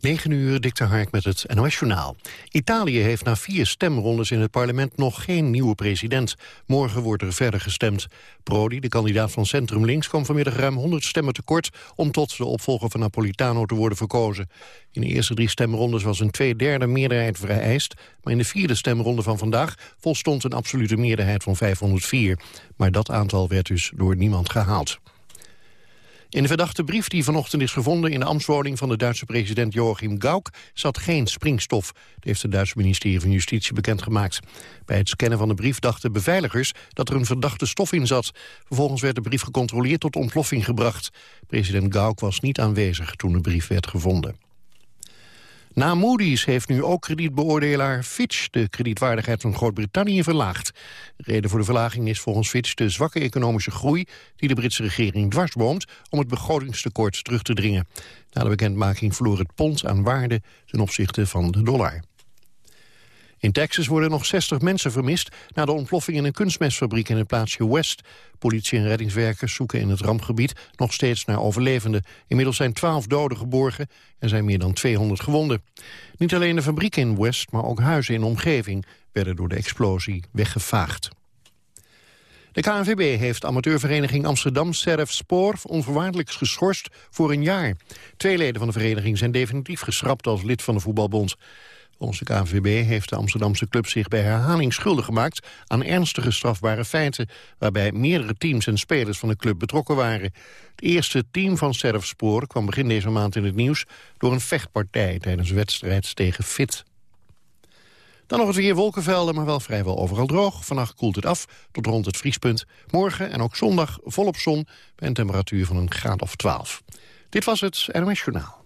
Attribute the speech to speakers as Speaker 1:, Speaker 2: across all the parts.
Speaker 1: 9 uur, Dikte Hark met het NOS-journaal. Italië heeft na vier stemrondes in het parlement nog geen nieuwe president. Morgen wordt er verder gestemd. Prodi, de kandidaat van Centrum Links, kwam vanmiddag ruim 100 stemmen tekort... om tot de opvolger van Napolitano te worden verkozen. In de eerste drie stemrondes was een tweederde meerderheid vereist... maar in de vierde stemronde van vandaag volstond een absolute meerderheid van 504. Maar dat aantal werd dus door niemand gehaald. In de verdachte brief die vanochtend is gevonden in de ambtswoning van de Duitse president Joachim Gauck zat geen springstof. Dat heeft het Duitse ministerie van Justitie bekendgemaakt. Bij het scannen van de brief dachten beveiligers dat er een verdachte stof in zat. Vervolgens werd de brief gecontroleerd tot ontploffing gebracht. President Gauck was niet aanwezig toen de brief werd gevonden. Na Moody's heeft nu ook kredietbeoordelaar Fitch de kredietwaardigheid van Groot-Brittannië verlaagd. De reden voor de verlaging is volgens Fitch de zwakke economische groei die de Britse regering dwarsboomt om het begrotingstekort terug te dringen. Na de bekendmaking verloor het pond aan waarde ten opzichte van de dollar. In Texas worden nog 60 mensen vermist na de ontploffing in een kunstmestfabriek in het plaatsje West. Politie en reddingswerkers zoeken in het rampgebied nog steeds naar overlevenden. Inmiddels zijn 12 doden geborgen en zijn meer dan 200 gewonden. Niet alleen de fabriek in West, maar ook huizen in de omgeving werden door de explosie weggevaagd. De KNVB heeft amateurvereniging Amsterdam Serf Spoor geschorst voor een jaar. Twee leden van de vereniging zijn definitief geschrapt als lid van de voetbalbond. De KNVB heeft de Amsterdamse club zich bij herhaling schuldig gemaakt aan ernstige strafbare feiten, waarbij meerdere teams en spelers van de club betrokken waren. Het eerste team van Serfspoor kwam begin deze maand in het nieuws door een vechtpartij tijdens wedstrijd tegen Fit. Dan nog het weer wolkenvelden, maar wel vrijwel overal droog. Vannacht koelt het af tot rond het vriespunt. Morgen en ook zondag volop zon bij een temperatuur van een graad of 12. Dit was het NOS Journaal.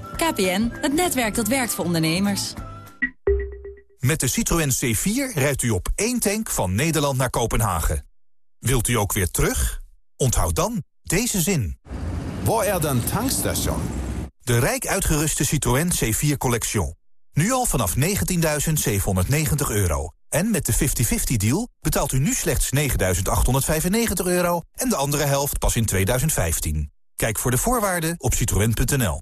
Speaker 2: KPN, het netwerk dat werkt voor ondernemers.
Speaker 3: Met de Citroën C4 rijdt u op één tank van Nederland naar Kopenhagen. Wilt u ook weer terug? Onthoud dan deze zin.
Speaker 4: Waar er dan tankstation?
Speaker 3: De rijk uitgeruste Citroën C4 Collection. Nu al vanaf 19.790 euro. En met de 50-50 deal betaalt u nu slechts 9.895 euro... en de andere helft pas in 2015. Kijk voor de voorwaarden op citroën.nl.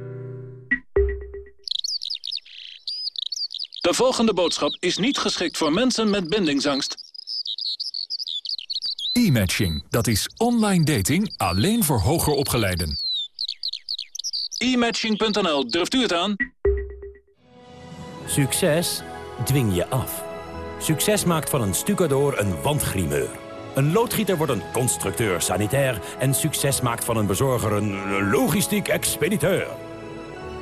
Speaker 5: De volgende boodschap is niet geschikt voor mensen met bindingsangst.
Speaker 6: E-matching, dat is online dating alleen voor hoger opgeleiden.
Speaker 5: E-matching.nl, durft u het aan?
Speaker 7: Succes dwing je af. Succes maakt van een stucador een wandgrimeur. Een loodgieter wordt een constructeur sanitair... en succes maakt van een bezorger een logistiek expediteur.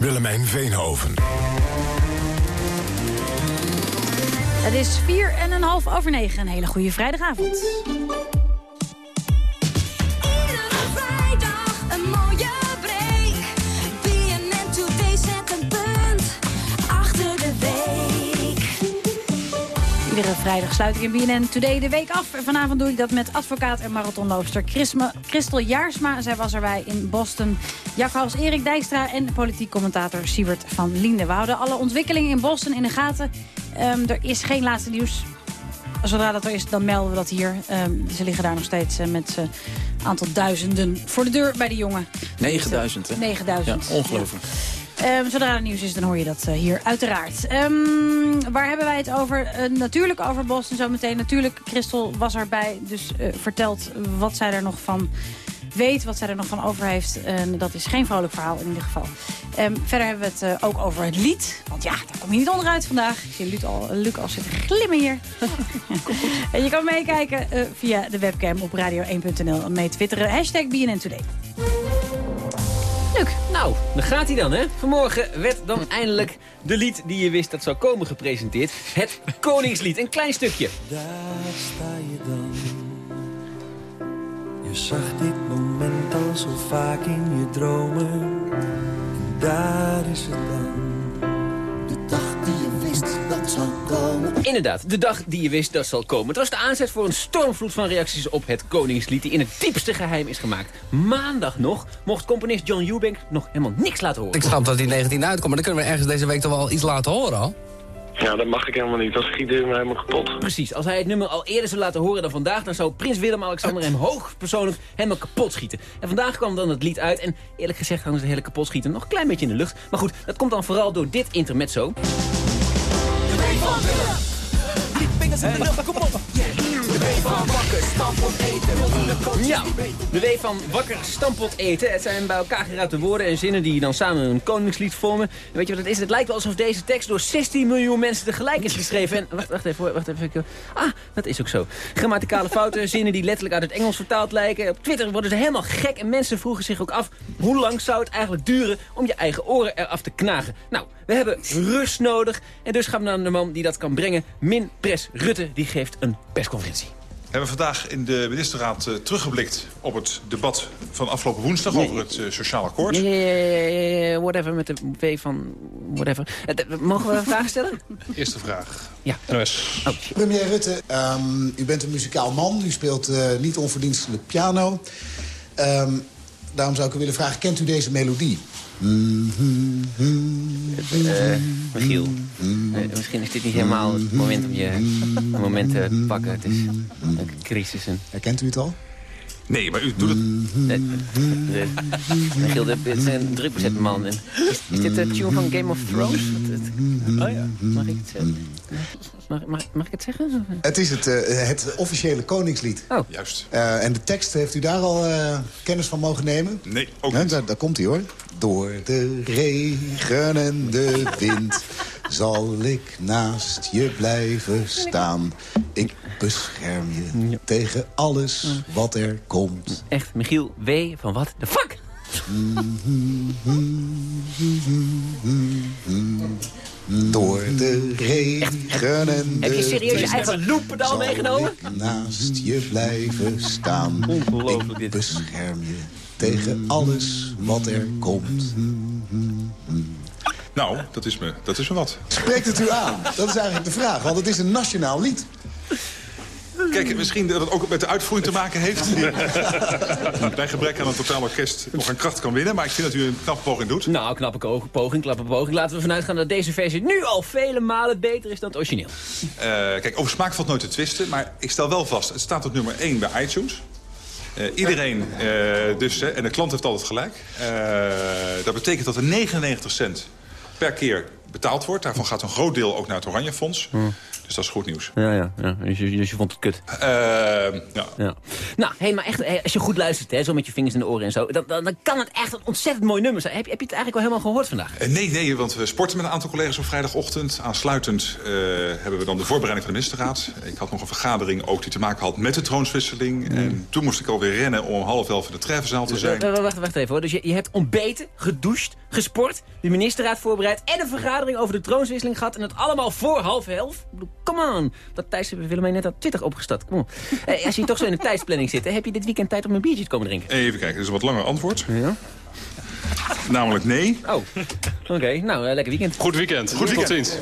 Speaker 8: Willemijn Veenhoven.
Speaker 9: Het is vier en een half over negen. Een hele goede vrijdagavond. vrijdag sluit ik in BNN Today de week af. En vanavond doe ik dat met advocaat en marathonloopster Christel Jaarsma. Zij was erbij in Boston. Jakhals Erik Dijkstra en politiek commentator Siebert van Linden. We houden alle ontwikkelingen in Boston in de gaten. Ehm, er is geen laatste nieuws. Zodra dat er is, dan melden we dat hier. Ehm, ze liggen daar nog steeds eh, met een aantal duizenden voor de deur bij de jongen.
Speaker 10: 9000, hè?
Speaker 9: 9000.
Speaker 10: Ja, ongelooflijk.
Speaker 9: Ehm, zodra er nieuws is, dan hoor je dat eh, hier uiteraard. Ehm, waar hebben wij het over? Eh, natuurlijk over Boston zometeen. Natuurlijk, Christel was erbij, dus eh, vertelt wat zij er nog van weet, wat zij er nog van over heeft. En dat is geen vrolijk verhaal in ieder geval. Ehm, verder hebben we het ook over het lied. Want ja, daar kom je niet onderuit vandaag. Ik zie Luc al, Luc al zitten glimmen hier. en je kan meekijken via de webcam op radio1.nl. En mee twitteren. Hashtag BNN Today.
Speaker 11: Nou, daar gaat hij dan, hè. Vanmorgen werd dan eindelijk de lied die je wist dat zou komen gepresenteerd. Het Koningslied. Een klein stukje.
Speaker 12: Daar sta je dan. Je zag dit moment al zo vaak in je dromen. En daar is het dan. Wist dat zou komen.
Speaker 11: Inderdaad, de dag die je wist dat zal komen. Het was de aanzet voor een stormvloed van reacties op het Koningslied... die in het diepste geheim is gemaakt. Maandag nog mocht componist John Eubank nog helemaal niks laten horen.
Speaker 13: Ik snap dat die 19 uitkomt, maar dan kunnen we ergens deze week toch wel iets laten horen al?
Speaker 14: Ja, dat mag ik helemaal niet. Dan schiet hij me helemaal kapot.
Speaker 11: Precies. Als hij het nummer al eerder zou laten horen dan vandaag... dan zou prins Willem-Alexander hem hoogpersoonlijk helemaal kapot schieten. En vandaag kwam dan het lied uit. En eerlijk gezegd hangen ze het hele kapot schieten nog een klein beetje in de lucht. Maar goed, dat komt dan vooral door dit intermezzo.
Speaker 12: In de lucht, kom op. De W van wakker, eten.
Speaker 11: Ja, de W van wakker, stampot eten. Het zijn bij elkaar geraapte woorden en zinnen die dan samen een koningslied vormen. En weet je wat het is? Het lijkt wel alsof deze tekst door 16 miljoen mensen tegelijk is geschreven. En wacht, wacht even, wacht even. Ah, dat is ook zo. Grammaticale fouten, zinnen die letterlijk uit het Engels vertaald lijken. Op Twitter worden ze helemaal gek en mensen vroegen zich ook af... hoe lang zou het eigenlijk duren om je eigen oren eraf te knagen? Nou, we hebben rust nodig en dus gaan we naar de man die dat kan brengen. Min Pres Rutte, die geeft een persconferentie.
Speaker 15: We hebben vandaag in de ministerraad uh, teruggeblikt op het debat van afgelopen woensdag over het uh, sociaal akkoord.
Speaker 11: Ja, ja, whatever, met de W van whatever. Uh, mogen we een vraag stellen?
Speaker 15: Eerste vraag.
Speaker 11: Ja.
Speaker 15: NOS.
Speaker 16: Oh, Premier Rutte, um, u bent een muzikaal man. U speelt niet onverdienstelijk piano. Um, daarom zou ik u willen vragen, kent u deze melodie?
Speaker 11: Uh, Michiel, uh, misschien is dit niet helemaal het moment om je een moment te pakken. Het is een crisis. En...
Speaker 16: Herkent u het al?
Speaker 15: Nee, maar u doet het...
Speaker 11: Uh, Michiel, dit is een drukbezet man. Is, is dit de tune van Game of Thrones? Oh ja. Mag ik het zeggen? Mag, mag, mag ik het zeggen?
Speaker 16: Het is het, het officiële koningslied.
Speaker 11: Oh.
Speaker 15: Juist.
Speaker 16: en de tekst, heeft u daar al kennis van mogen nemen?
Speaker 15: Nee, ook niet.
Speaker 16: Daar, daar komt hij hoor. Door de regen en de wind zal ik naast je blijven staan. Ik bescherm je tegen alles wat er komt.
Speaker 11: Echt, Michiel W. van wat de fuck?
Speaker 16: Door de regen en de
Speaker 11: Heb je serieus je eigen looppedaal meegenomen?
Speaker 16: naast je blijven staan.
Speaker 11: Ongelooflijk
Speaker 16: ik bescherm je tegen alles wat er komt.
Speaker 15: Nou, dat is me, dat is me wat.
Speaker 16: Spreekt het u aan? Dat is eigenlijk de vraag, want het is een nationaal lied.
Speaker 15: Kijk, misschien dat het ook met de uitvoering te maken heeft. Bij gebrek aan een totaal orkest nog een kracht kan winnen. Maar ik vind dat u een knappe poging doet.
Speaker 11: Nou, knappe poging, knappe poging. Laten we vanuit gaan dat deze versie nu al vele malen beter is dan het origineel.
Speaker 15: Uh, kijk, over smaak valt nooit te twisten. Maar ik stel wel vast, het staat op nummer 1 bij iTunes. Uh, iedereen, uh, dus, en de klant heeft altijd gelijk. Uh, dat betekent dat er 99 cent per keer betaald wordt. Daarvan gaat een groot deel ook naar het Oranje Fonds. Hmm. Dus dat is goed nieuws.
Speaker 11: Ja, ja, ja. Dus, je, dus je vond het kut?
Speaker 15: ja.
Speaker 11: ja. Nou, hey, maar echt, als je goed luistert, hè, zo met je vingers in de oren en zo... dan, dan, dan kan het echt een ontzettend mooi nummer zijn. Heb, heb je het eigenlijk al helemaal gehoord vandaag?
Speaker 15: nee, nee, want we sporten met een aantal collega's op vrijdagochtend. Aansluitend hebben we dan de voorbereiding van de ministerraad. Ik had nog een vergadering ook die te maken had met de troonswisseling. Mm. En toen moest ik alweer rennen om half elf in de treffenzaal te zijn.
Speaker 11: Uh, wacht, wacht even hoor. Dus je, je hebt ontbeten, gedoucht, gesport, de ministerraad voorbereid... en een vergadering over de troonswisseling gehad. En het allemaal voor half elf. Come on. Dat Thijs hebben Willemijn net aan Twitter opgestart. Kom op. Hey, als je toch zo in de tijdsplanning zit, heb je dit weekend tijd om een biertje te komen drinken?
Speaker 15: Even kijken, dit is een wat langer antwoord. Ja. Namelijk nee.
Speaker 11: Oh, oké. Okay. Nou, uh, lekker weekend.
Speaker 15: Goed weekend. Goed weekend. Tot ziens.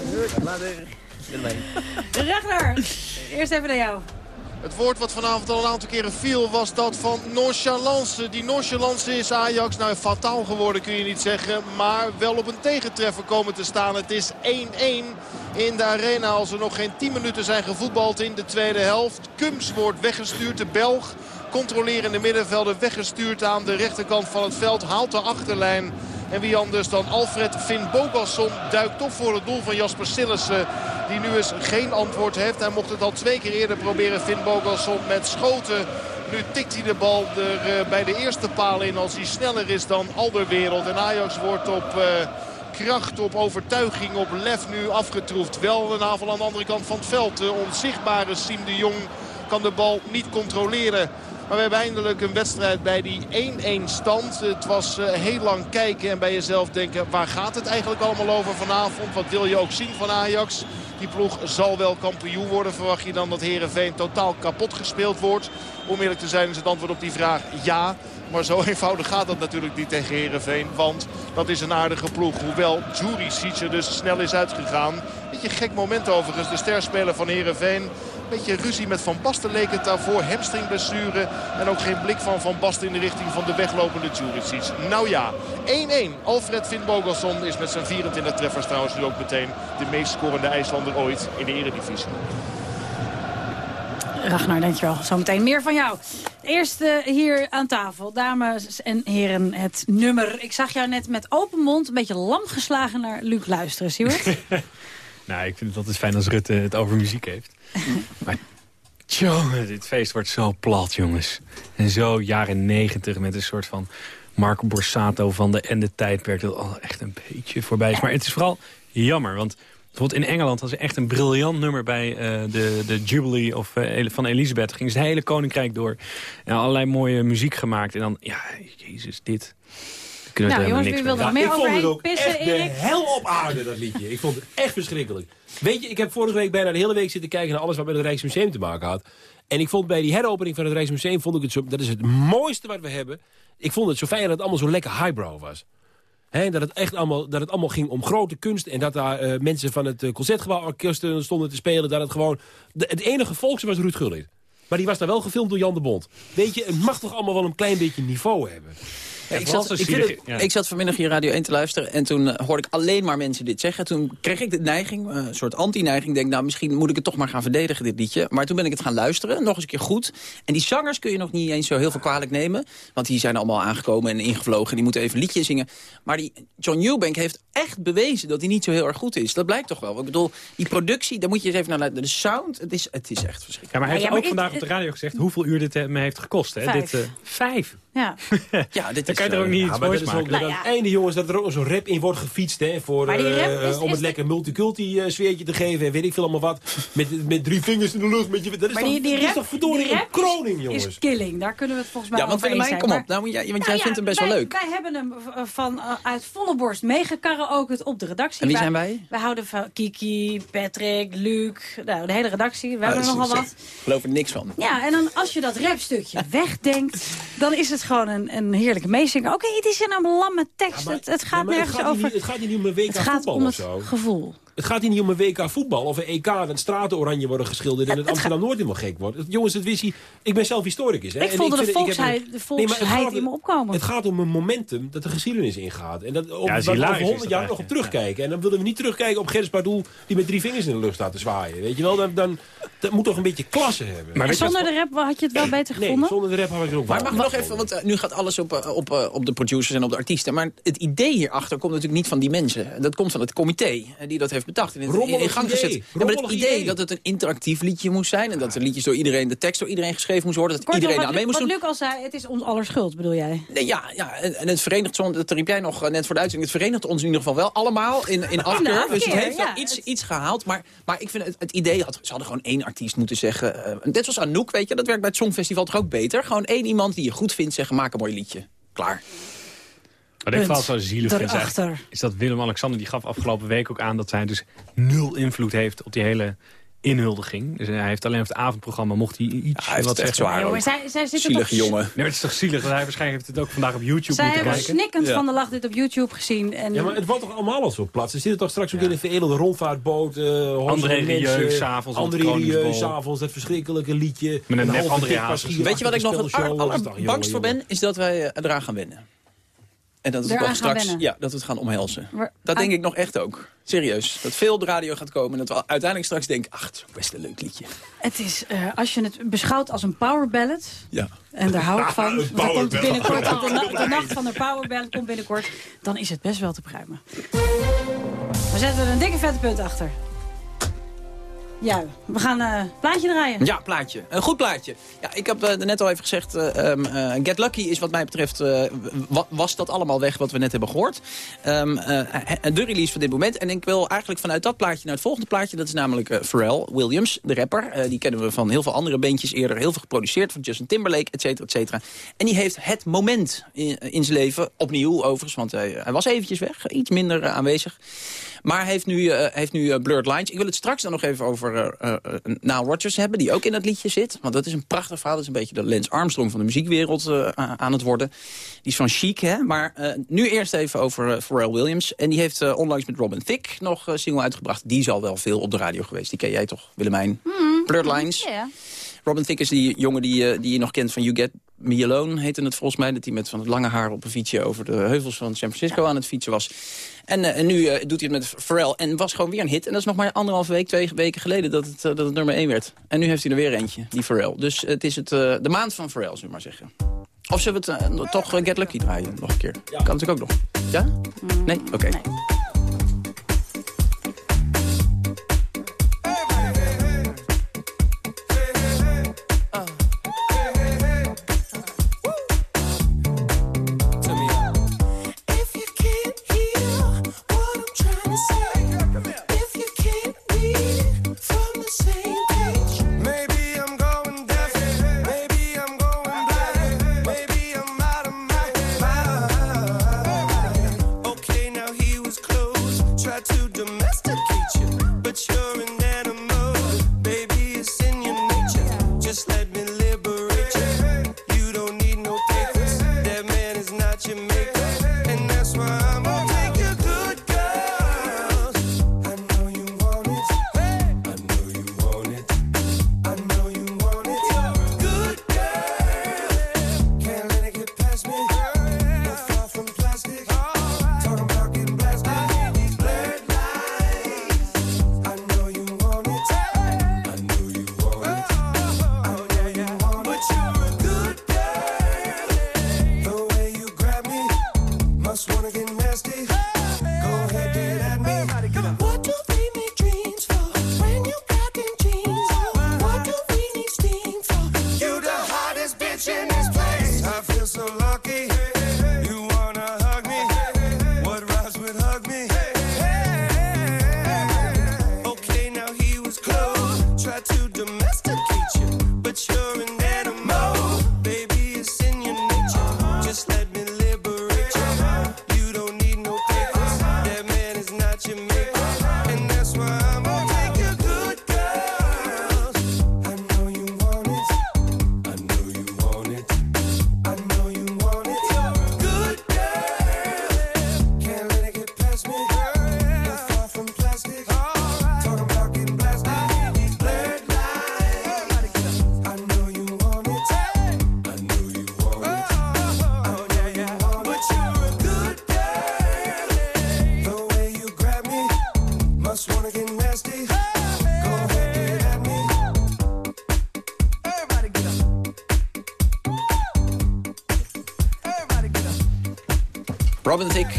Speaker 9: Ragnar, eerst even naar jou.
Speaker 17: Het woord wat vanavond al een aantal keren viel was dat van nonchalance. Die nonchalance is Ajax nou fataal geworden kun je niet zeggen. Maar wel op een tegentreffer komen te staan. Het is 1-1 in de arena als er nog geen 10 minuten zijn gevoetbald in de tweede helft. Kums wordt weggestuurd, de Belg. Controlerende middenvelder weggestuurd aan de rechterkant van het veld. Haalt de achterlijn. En wie anders dan Alfred Finn Bogasson duikt op voor het doel van Jasper Sillissen. Die nu eens geen antwoord heeft. Hij mocht het al twee keer eerder proberen, Finn Bogasson, met schoten. Nu tikt hij de bal er uh, bij de eerste paal in als hij sneller is dan Alderwereld. En Ajax wordt op... Uh, kracht, op overtuiging, op lef nu afgetroefd. Wel een aanval aan de andere kant van het veld. De onzichtbare Siem de Jong kan de bal niet controleren. Maar we hebben eindelijk een wedstrijd bij die 1-1 stand. Het was uh, heel lang kijken en bij jezelf denken... waar gaat het eigenlijk allemaal over vanavond? Wat wil je ook zien van Ajax? Die ploeg zal wel kampioen worden. Verwacht je dan dat Herenveen totaal kapot gespeeld wordt? Om eerlijk te zijn is het antwoord op die vraag ja. Maar zo eenvoudig gaat dat natuurlijk niet tegen Herenveen. Want dat is een aardige ploeg. Hoewel Juricic er dus snel is uitgegaan. Beetje gek moment overigens. De sterspeler van Herenveen. Beetje ruzie met Van Basten leek het daarvoor. Hamstringblessure. En ook geen blik van Van Basten in de richting van de weglopende Juricic. Nou ja, 1-1. Alfred Finn Bogasson is met zijn 24 treffers trouwens nu ook meteen de meest scorende IJslander ooit in de eredivisie.
Speaker 9: Ragnar, dankjewel. Zometeen meer van jou. Eerst uh, hier aan tafel, dames en heren, het nummer. Ik zag jou net met open mond een beetje lam geslagen naar Luc luisteren. Zie je het?
Speaker 10: nou, ik vind het altijd fijn als Rutte het over muziek heeft. maar dit feest wordt zo plat, jongens. En zo jaren negentig met een soort van Marco Borsato van de en de tijdperk. Dat al echt een beetje voorbij is. Maar het is vooral jammer, want... Bijvoorbeeld in Engeland hadden ze echt een briljant nummer bij uh, de, de Jubilee of, uh, van Elisabeth. Ging ze het hele koninkrijk door. En allerlei mooie muziek gemaakt. En dan, ja, jezus, dit.
Speaker 9: Nou jongens, wilt nog meer
Speaker 18: ik vond het ook
Speaker 9: pissen,
Speaker 18: echt de hel op aarde, dat liedje. Ik vond het echt verschrikkelijk. Weet je, ik heb vorige week bijna de hele week zitten kijken naar alles wat met het Rijksmuseum te maken had. En ik vond bij die heropening van het Rijksmuseum, vond ik het zo, dat is het mooiste wat we hebben. Ik vond het zo fijn dat het allemaal zo lekker highbrow was. He, dat, het echt allemaal, dat het allemaal ging om grote kunst. En dat daar uh, mensen van het uh, Concertgebouworkest stonden te spelen. Dat het gewoon... De, het enige volks was Ruud Gullit. Maar die was daar wel gefilmd door Jan de Bond. Weet je, het mag toch allemaal wel een klein beetje niveau hebben.
Speaker 19: Ja, ik, zat, ik, het, ja. ik, zat, vanmiddag hier Radio 1 te luisteren en toen uh, hoorde ik alleen maar mensen dit zeggen. Toen kreeg ik de neiging, uh, een soort anti-neiging. denk, nou misschien moet ik het toch maar gaan verdedigen, dit liedje. Maar toen ben ik het gaan luisteren, nog eens een keer goed. En die zangers kun je nog niet eens zo heel veel kwalijk nemen. Want die zijn allemaal aangekomen en ingevlogen. Die moeten even een liedje zingen. Maar die John Eubank heeft echt bewezen dat hij niet zo heel erg goed is. Dat blijkt toch wel. Ik bedoel, die productie, daar moet je eens even naar luisteren. De sound, het is, het is echt verschrikkelijk.
Speaker 10: Ja, maar hij heeft
Speaker 9: Ja, maar
Speaker 10: ook vandaag op de radio gezegd hoeveel uur dit hem heeft gekost. Hè?
Speaker 9: Vijf.
Speaker 10: Dit, eh, vijf.
Speaker 9: Ja.
Speaker 19: Ja, dit
Speaker 10: Dan
Speaker 19: is,
Speaker 10: kan je er ook
Speaker 19: eh,
Speaker 10: niet
Speaker 18: Ja,
Speaker 10: iets
Speaker 18: maar
Speaker 10: moois
Speaker 18: dat is ook
Speaker 10: maken.
Speaker 9: Nou
Speaker 18: aan het einde, jongens, dat er ook zo'n rap in wordt gefietst. Hè, voor, eh,
Speaker 9: rap is-
Speaker 18: om
Speaker 9: is
Speaker 18: het lekker multiculti eh, sfeertje te geven. En weet ik veel allemaal wat. Met, met drie vingers in de lucht. Met je, dat is
Speaker 9: Maar
Speaker 18: toch,
Speaker 9: die, die
Speaker 18: dat is
Speaker 9: rap,
Speaker 18: toch verdorie een
Speaker 9: rap
Speaker 18: kroning, jongens.
Speaker 9: is killing. Daar kunnen we het volgens mij
Speaker 19: Ja, want
Speaker 9: over eens
Speaker 19: Willemijn,
Speaker 9: zijn.
Speaker 19: kom op. Nou, jij, want
Speaker 9: Nou
Speaker 19: jij
Speaker 9: ja,
Speaker 19: vindt hem best
Speaker 9: wij,
Speaker 19: wel leuk.
Speaker 9: Wij hebben hem van, uh, uit volle borst meegekaraoke op de redactie.
Speaker 19: En wie
Speaker 9: Wij-
Speaker 19: zijn wij?
Speaker 9: Wij houden van Kiki, Patrick, Luc, nou, de hele redactie. We hebben
Speaker 19: Ah,
Speaker 9: er nogal wat.
Speaker 19: Ik geloof er niks van.
Speaker 9: Ja, en dan als je dat rapstukje wegdenkt, dan is het gewoon een, een heerlijke meezinger. Oké, het is een lamme tekst.
Speaker 18: maar-
Speaker 9: het, gaat
Speaker 18: maar het
Speaker 9: nergens
Speaker 18: gaat
Speaker 9: over.
Speaker 18: niet- het gaat niet om een WK
Speaker 9: het gaat om het gevoel.
Speaker 18: Het gaat hier niet om een WK voetbal of een EK dat straten oranje worden geschilderd en het, Amsterdam-Noord helemaal gek wordt. Het- Jongens, het wist hij. Ik ben zelf historicus. Hè,
Speaker 9: Ik
Speaker 18: en
Speaker 9: voelde de
Speaker 18: vind-
Speaker 9: volksheid-
Speaker 18: een-
Speaker 9: de
Speaker 18: Nee, het
Speaker 9: volksheid in me opkomen.
Speaker 18: Het gaat om een momentum dat de geschiedenis ingaat. En dat, op,
Speaker 10: Ja, het
Speaker 18: we
Speaker 10: hilarisch
Speaker 18: over
Speaker 10: is
Speaker 18: 100
Speaker 10: dat
Speaker 18: jaar nog op terugkijken. En dan willen we niet terugkijken op Gers Pardoel die met drie vingers in de lucht staat te zwaaien. Weet je wel, dan, dan, dat moet toch een beetje klasse hebben.
Speaker 10: Maar
Speaker 9: zonder de rap had je het wel beter
Speaker 18: nee,
Speaker 9: gevonden?
Speaker 18: zonder de rap had ik er ook
Speaker 19: Maar mag ik nog even, want eh, nu gaat alles op, eh, op, eh, op de producers en op de artiesten. Maar het idee hierachter komt natuurlijk niet van die mensen. Dat komt van het comité eh, die dat heeft bedacht. En het in, in gang gezet. Ja, maar het idee
Speaker 18: idee.
Speaker 19: dat het een interactief liedje moest zijn. En dat de liedjes door iedereen, de tekst door iedereen geschreven moest worden. Dat
Speaker 9: Kortom,
Speaker 19: iedereen
Speaker 9: wat,
Speaker 19: aan mee moest
Speaker 9: wat
Speaker 19: doen.
Speaker 9: Luc al zei, het is ons aller schuld, bedoel jij?
Speaker 19: Nee, ja, ja, en, en het verenigt, zo- dat riep jij nog eh, net voor de uitzending, het verenigt ons in ieder geval wel allemaal in, in afkeur.
Speaker 9: afkeer,
Speaker 19: dus het heeft
Speaker 9: ja.
Speaker 19: wel iets, iets gehaald. Maar, maar ik vind het, het idee, had, ze hadden gewoon één artiest moeten zeggen. eh, net zoals Anouk, weet je, dat werkt bij het Songfestival toch ook beter. Gewoon één iemand die je goed vindt zeggen, maak een mooi liedje. Klaar.
Speaker 10: Wat ik vooral zo zielig vind, is,
Speaker 9: Daarachter.
Speaker 10: eigenlijk- is dat Willem-Alexander... die gaf afgelopen week ook aan dat hij dus nul invloed heeft... op die hele inhuldiging. Dus hij heeft alleen op het avondprogramma, mocht hij iets
Speaker 20: hij
Speaker 10: wat
Speaker 20: echt
Speaker 10: zeggen.
Speaker 20: zwaar
Speaker 9: Ja, maar zij, zij zitten
Speaker 20: Zielige
Speaker 9: toch...
Speaker 20: jongen.
Speaker 10: Nee, het is toch zielig, want hij waarschijnlijk heeft het ook vandaag op YouTube
Speaker 9: Zij
Speaker 10: moeten
Speaker 9: hebben
Speaker 10: kijken.
Speaker 9: snikkend van de lach dit op YouTube gezien. En
Speaker 18: Ja, maar het wordt toch allemaal al zo plat. Ze zitten toch straks ook in een veredelde rondvaartboot. Uh,
Speaker 10: André Rieu, s'avonds
Speaker 18: André
Speaker 10: het
Speaker 18: Rieu, s'avonds, dat verschrikkelijke liedje.
Speaker 10: Met een nep
Speaker 18: halve
Speaker 10: André
Speaker 20: Weet je wat ik nog het aller- allerbangst voor ben? Is dat wij eh, eraan gaan wennen. En dat we het straks,
Speaker 9: wennen?
Speaker 20: ja, dat we het gaan omhelzen.
Speaker 9: Maar-
Speaker 20: Dat denk ik nog echt ook. Serieus. Dat veel op de radio gaat komen. En dat we uiteindelijk straks denken, ach, het is best een leuk liedje.
Speaker 9: Het is, eh, als je het beschouwt als een power ballad...
Speaker 20: Ja.
Speaker 9: En daar hou ik van.
Speaker 18: Power
Speaker 9: komt binnenkort op de, na- de nacht van de power ballad komt binnenkort. Dan is het best wel te pruimen. We zetten er een dikke vette punt achter. Ja, we gaan eh plaatje draaien.
Speaker 20: Ja, plaatje. Een goed plaatje. Ja, ik heb eh, net al even gezegd, eh, ehm, eh, Get Lucky is wat mij betreft, wa- was dat allemaal weg wat we net hebben gehoord. Eh, de release van dit moment. En ik wil eigenlijk vanuit dat plaatje naar het volgende plaatje. Dat is namelijk Pharrell Williams, de rapper. Die kennen we van heel veel andere bandjes eerder. Heel veel geproduceerd van Justin Timberlake, et cetera, et cetera. En die heeft het moment in, in zijn leven, opnieuw overigens, want hij, hij was eventjes weg. Iets minder aanwezig. Maar heeft nu, eh, heeft nu eh, Blurred Lines. Ik wil het straks dan nog even over uh, Nile Rodgers hebben, die ook in dat liedje zit. Want dat is een prachtig verhaal. Dat is een beetje de Lance Armstrong van de muziekwereld uh, aan het worden. Die is van chic, hè. Maar uh, nu eerst even over uh, Pharrell Williams. En die heeft onlangs met Robin Thicke nog een single uitgebracht. Die is al wel veel op de radio geweest. Die ken jij toch, Willemijn?
Speaker 9: Mm.
Speaker 20: Blurred Lines.
Speaker 9: Yeah.
Speaker 20: Robin Thicke is die jongen die, die je nog kent van You Get Me Alone, heette het volgens mij. Dat hij met van het lange haar op een fietsje over de heuvels van San Francisco ja. aan het fietsen was. En, uh, en nu uh, doet hij het met Pharrell en was gewoon weer een hit. En dat is nog maar anderhalve week, twee weken geleden dat het, uh, dat het nummer één werd. En nu heeft hij er weer eentje, die Pharrell. Dus het is het, de maand van Pharrell, zullen we maar zeggen. Of zullen we het toch Get Lucky draaien nog een keer? Ja. Kan natuurlijk ook nog. Ja? Mm, nee? Oké. Okay. Nee. Robin Thicke,